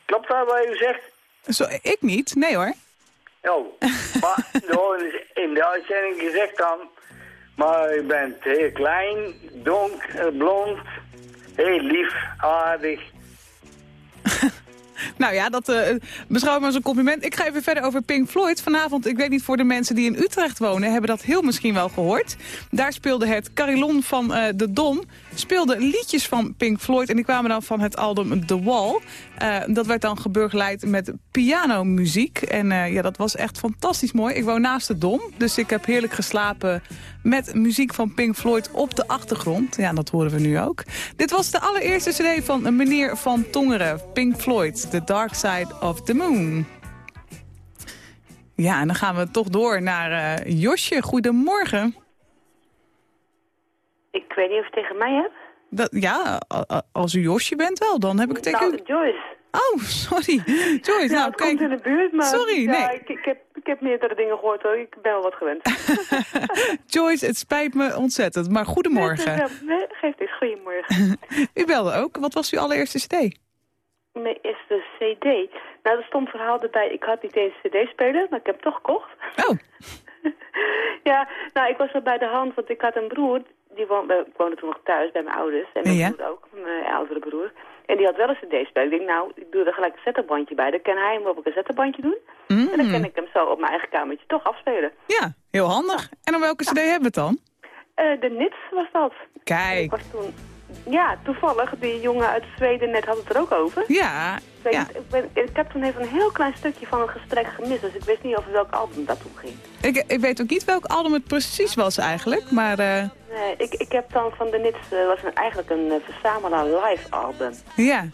Klopt dat waar u zegt? Zo, ik niet, nee hoor. Oh, maar *laughs* in de uitzending gezegd dan maar u bent heel klein, donker, blond, heel lief, aardig. *laughs* Nou ja, dat uh, beschouw ik maar als een compliment. Ik ga even verder over Pink Floyd. Vanavond, ik weet niet voor de mensen die in Utrecht wonen... hebben dat heel misschien wel gehoord. Daar speelde het Carillon van uh, de Don. Speelde liedjes van Pink Floyd. En die kwamen dan van het album The Wall. Dat werd dan geburgeleid met pianomuziek. En ja, dat was echt fantastisch mooi. Ik woon naast de Dom. Dus ik heb heerlijk geslapen met muziek van Pink Floyd op de achtergrond. Ja, dat horen we nu ook. Dit was de allereerste cd van meneer Van Tongeren, Pink Floyd, The Dark Side of the Moon. Ja, en dan gaan we toch door naar uh, Josje. Goedemorgen. Ik weet niet of je het tegen mij hebt. Dat, ja, als u Josje bent wel, dan heb ik het tegen nou, u... Joyce. Oh, sorry. Joyce, ja, nou, kijk. komt in de buurt, maar... Sorry, ja, nee. Ik, ik, heb, ik heb meerdere dingen gehoord hoor. Ik ben wel wat gewend. *laughs* Joyce, het spijt me ontzettend, maar goedemorgen. Nee, nee, geeft. Goedemorgen. *laughs* u belde ook. Wat was uw allereerste cd? Mijn eerste cd? Nou, er stond verhaal erbij. Ik had niet eens cd-speler, maar ik heb hem toch gekocht. Oh. *laughs* ja, nou, ik was wel bij de hand, want ik had een broer die woonde, ik woonde toen nog thuis bij mijn ouders. En mijn Ja. broer ook, mijn oudere broer. En die had wel een cd-spel. Ik denk, nou, ik doe er gelijk een cassettebandje bij. Dan kan hij hem op een cassettebandje doen. Mm. En dan kan ik hem zo op mijn eigen kamertje toch afspelen. Ja, heel handig. En om welke cd hebben we het dan? Eh, de Nits was dat. Ik Kijk, was toen... Ja, toevallig, die jongen uit Zweden net had het er ook over. ja. Ik, ja. ik, ben, ik heb toen even een heel klein stukje van het gesprek gemist. Dus ik wist niet over welk album dat toen ging. Ik, ik weet ook niet welk album het precies was eigenlijk, maar eh, Nee, ik, ik heb dan van de Nits... eh, was een, eigenlijk een uh, verzamelaar live album. ja.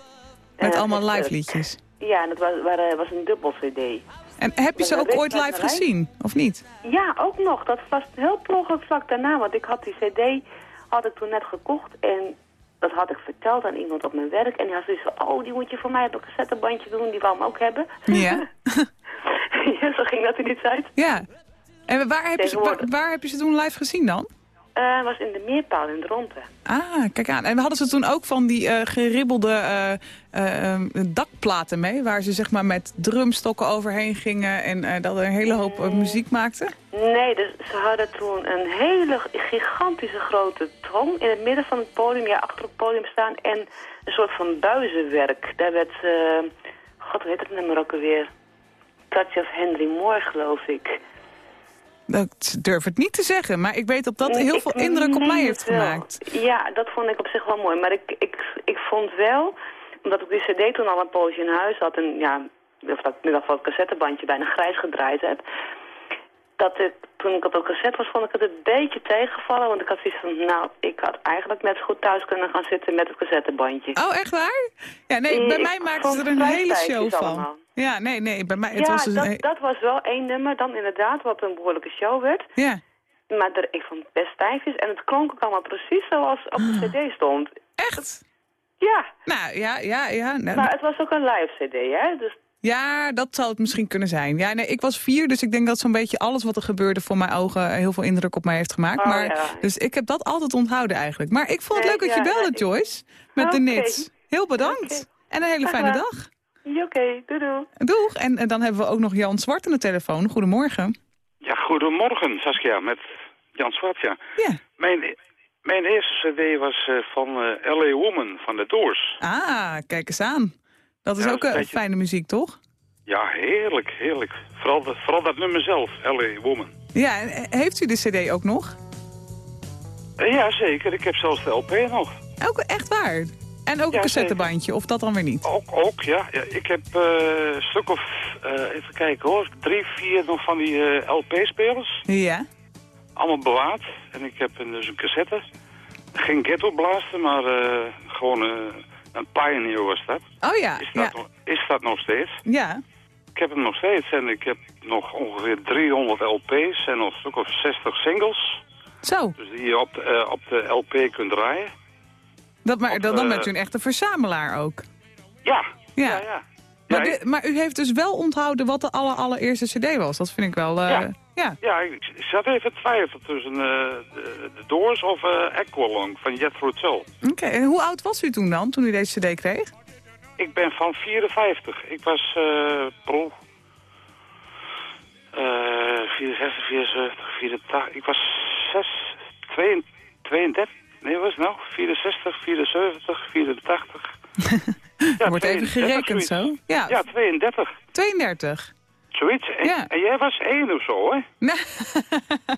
Met allemaal live liedjes. Ja, en dat was, waren, was een dubbel cd. En heb je ze ook ooit live gezien, of niet? Ja, ook nog. Dat was heel per vlak daarna. Want ik had die cd had ik toen net gekocht. En dat had ik verteld aan iemand op mijn werk. En die had zoiets van, oh, die moet je voor mij op een cassettebandje doen. Die wou hem ook hebben. Ja. *laughs* ja, zo ging dat in die tijd. Ja. En waar heb, je ze, waar, waar heb je ze toen live gezien dan? Eh was in de Meerpaal in Dronten. Ah, kijk aan. En hadden ze toen ook van die eh, geribbelde eh, eh, eh, dakplaten mee... waar ze zeg maar met drumstokken overheen gingen... en dat een hele hoop muziek maakten. Nee, dus ze hadden toen een hele gigantische grote trom in het midden van het podium, ja, achter het podium staan. En een soort van buizenwerk. Daar werd, eh god, hoe heet het nummer ook alweer? Touch of Henry Moore, geloof ik. Dat durf ik niet te zeggen, maar ik weet dat dat heel Ik veel indruk op mij heeft het gemaakt. Ja, dat vond ik op zich wel mooi. Maar ik, ik, ik vond wel, omdat ik die cd toen al een poosje in huis had... en ja, of dat ik nu nog wel het cassettebandje bijna grijs gedraaid heb... dat het, toen ik op cassette was, vond ik het een beetje tegengevallen. Want ik had zoiets van, nou, ik had eigenlijk net zo goed thuis kunnen gaan zitten met het cassettebandje. Oh, echt waar? Ja, nee, bij Ik mij maakten ze er een hele show van. allemaal. Ja, nee, nee, bij mij, het ja, was dus dat, dat was wel één nummer dan inderdaad, wat een behoorlijke show werd. Ja, Maar er, ik vond het best stijfjes en het klonk ook allemaal precies zoals op de cd stond. echt? Ja, Nou, ja, ja, ja. nou, maar het was ook een live cd, hè? Dus Ja, dat zou het misschien kunnen zijn. Ja, nee, ik was vier, dus ik denk dat zo'n beetje alles wat er gebeurde voor mijn ogen heel veel indruk op mij heeft gemaakt. Oh, maar, ja. Dus ik heb dat altijd onthouden eigenlijk. Maar ik vond het Nee, leuk dat je belde, ja, ik- Joyce, met de nits. Heel bedankt. En een hele fijne dag. Ja, oké, doei doei. Doeg. En, en dan hebben we ook nog Jan Zwart aan de telefoon. Goedemorgen. Ja, goedemorgen Saskia, met Jan Zwart, ja. Ja. Mijn, mijn eerste cd was eh, van eh, L.A. Woman van de Doors. Ah, kijk eens aan. Dat is Ja, ook dat een beetje- fijne muziek, toch? Ja, heerlijk, heerlijk. Vooral, dat- vooral dat nummer zelf, L.A. Woman. Ja, en, eh, heeft u de cd ook nog? Ja, zeker. Ik heb zelfs de LP nog. Ook echt waar? En ook Ja, een cassettebandje, of dat dan weer niet? Ook, ook ja. ja. Ik heb eh, een stuk of, eh, even kijken hoor, drie, vier nog van die eh, LP-spelers. Ja. Allemaal bewaard. En ik heb dus een cassette. Geen ghetto blaster, maar gewoon een Pioneer was dat. Oh ja, Is ja, dat, nog- is dat nog steeds? ja. Ik heb hem nog steeds en ik heb nog ongeveer 300 LP's en nog een stuk of 60 singles. Zo, Dus die je op de, op de LP kunt draaien. Dat, maar, dan, dan eh, bent u een echte verzamelaar ook. Ja, Ja. ja, ja. Maar, maar u heeft dus wel onthouden wat de aller, allereerste cd was. Dat vind ik wel... eh, Ja. ja. Ja, ik, zat even te twijfelen tussen eh, de, Doors of eh Aqualung van Jethro Tull. Oké, en hoe oud was u toen dan, toen u deze cd kreeg? Ik ben van 54. Ik was eh pro. eh 64, 74, 84. Ik was 6, 32, 32. Nee, wat was het nou? 64, 74, 84. Ja, wordt even 32, gerekend zo. Ja, Ja, 32. 32. Zoiets. En, Ja. en jij was 1 of zo, hè? Nee.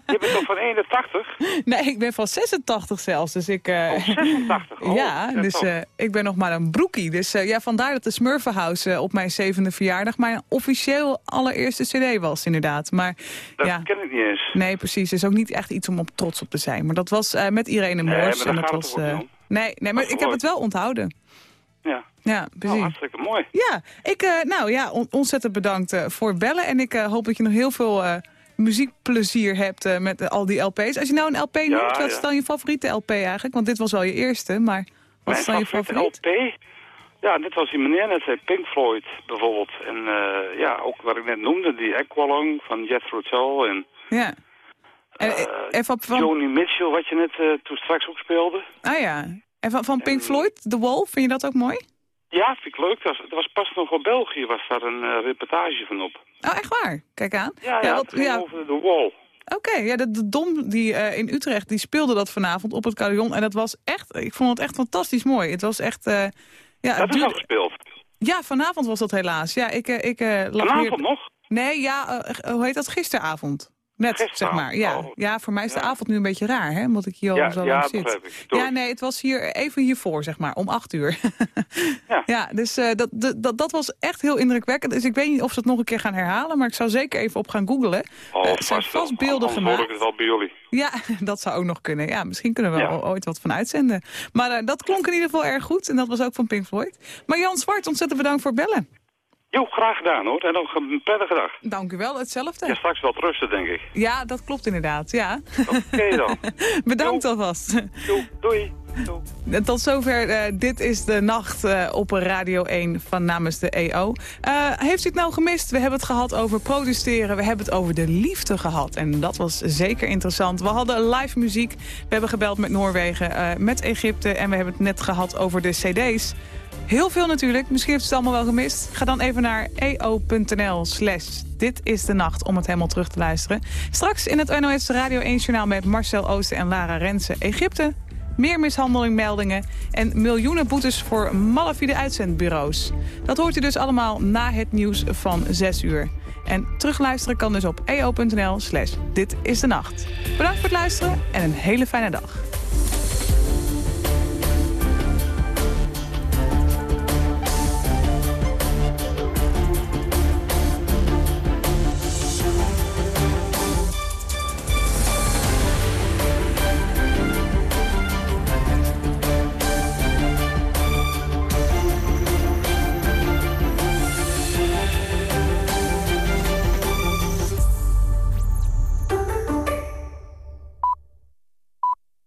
Je bent toch van 81? Nee, ik ben van 86 zelfs, dus ik... eh, Of 86? Oh, ja, dus eh, ik ben nog maar een broekie. Dus eh, ja, vandaar dat de Smurfenhouse eh, op mijn zevende verjaardag... mijn officieel allereerste cd was, inderdaad. Maar dat ja, ken ik niet eens. nee, precies. is ook niet echt iets om op trots op te zijn. Maar dat was eh, met Irene Nee, Moors. daar en dat was, eh, nee, nee, maar is ik heb het wel onthouden. Ja, Ja, oh, precies. hartstikke mooi. Ja, ik, eh, nou ja, on- ontzettend bedankt eh, voor het bellen. En ik eh, hoop dat je nog heel veel muziekplezier hebt met al die LP's. Als je nou een LP noemt, wat is dan je favoriete LP eigenlijk? Want dit was wel je eerste, maar wat is dan je favoriete favoriet? LP? Ja, net als die meneer net zei, Pink Floyd bijvoorbeeld. En ja, ook wat ik net noemde, die Aqualung van Jethro Tull. En Ja. En, van, Joni Mitchell, wat je net toen straks ook speelde. ah ja. En van, van Pink En- Floyd, The Wall, vind je dat ook mooi? Ja, vind ik leuk. Dat was, was pas nog op België was daar een eh, reportage van op. Oh, echt waar? Kijk aan. Ja, ja, wat- over de wall. Oké, ja, de, de Dom die, uh, in Utrecht die speelde dat vanavond op het carillon. En dat was echt, ik vond het echt fantastisch mooi. Het was echt... Uh, ja, dat is al gespeeld? Ja, vanavond was dat helaas. Ja, ik, ik, vanavond nog? Nee, ja, hoe heet dat? Gisteravond. Net, zeg maar. Ja, oh. ja voor mij is de avond nu een beetje raar, hè? Omdat ik hier al ja, zo lang zit. Ja, nee, het was hier even hiervoor, zeg maar, om acht uur. *laughs* ja. ja, dus uh, dat, dat, dat was echt heel indrukwekkend. Dus ik weet niet of ze het nog een keer gaan herhalen, maar ik zou zeker even op gaan googlen. Oh, uh, zijn vast beelden gemaakt. ik het wel bij jullie. Ja, *laughs* dat zou ook nog kunnen. Ja, misschien kunnen we ja. ooit wat van uitzenden. Maar uh, dat klonk in ieder geval erg goed. En dat was ook van Pink Floyd. Maar Jan Zwart, ontzettend bedankt voor het bellen. Jo, graag gedaan hoor. En nog een prettige dag. Dank u wel, hetzelfde. Ja, straks wel rusten, denk ik. Ja, dat klopt inderdaad, ja. Oké dan. *laughs* Bedankt alvast. Jo, doei. doei. Tot zover, uh, dit is de nacht uh, op Radio 1 van namens de EO. Uh, heeft u het nou gemist? We hebben het gehad over protesteren. We hebben het over de liefde gehad. En dat was zeker interessant. We hadden live muziek. We hebben gebeld met Noorwegen, met Egypte. En we hebben het net gehad over de cd's. Heel veel natuurlijk. Misschien heeft het allemaal wel gemist. Ga dan even naar eo.nl slash dit is de nacht om het helemaal terug te luisteren. Straks in het NOS Radio 1 Journaal met Marcel Oosten en Lara Rensen. Egypte, meer mishandelingmeldingen en miljoenen boetes voor malafide uitzendbureaus. Dat hoort u dus allemaal na het nieuws van 6 uur. En terugluisteren kan dus op eo.nl slash dit is de nacht. Bedankt voor het luisteren en een hele fijne dag.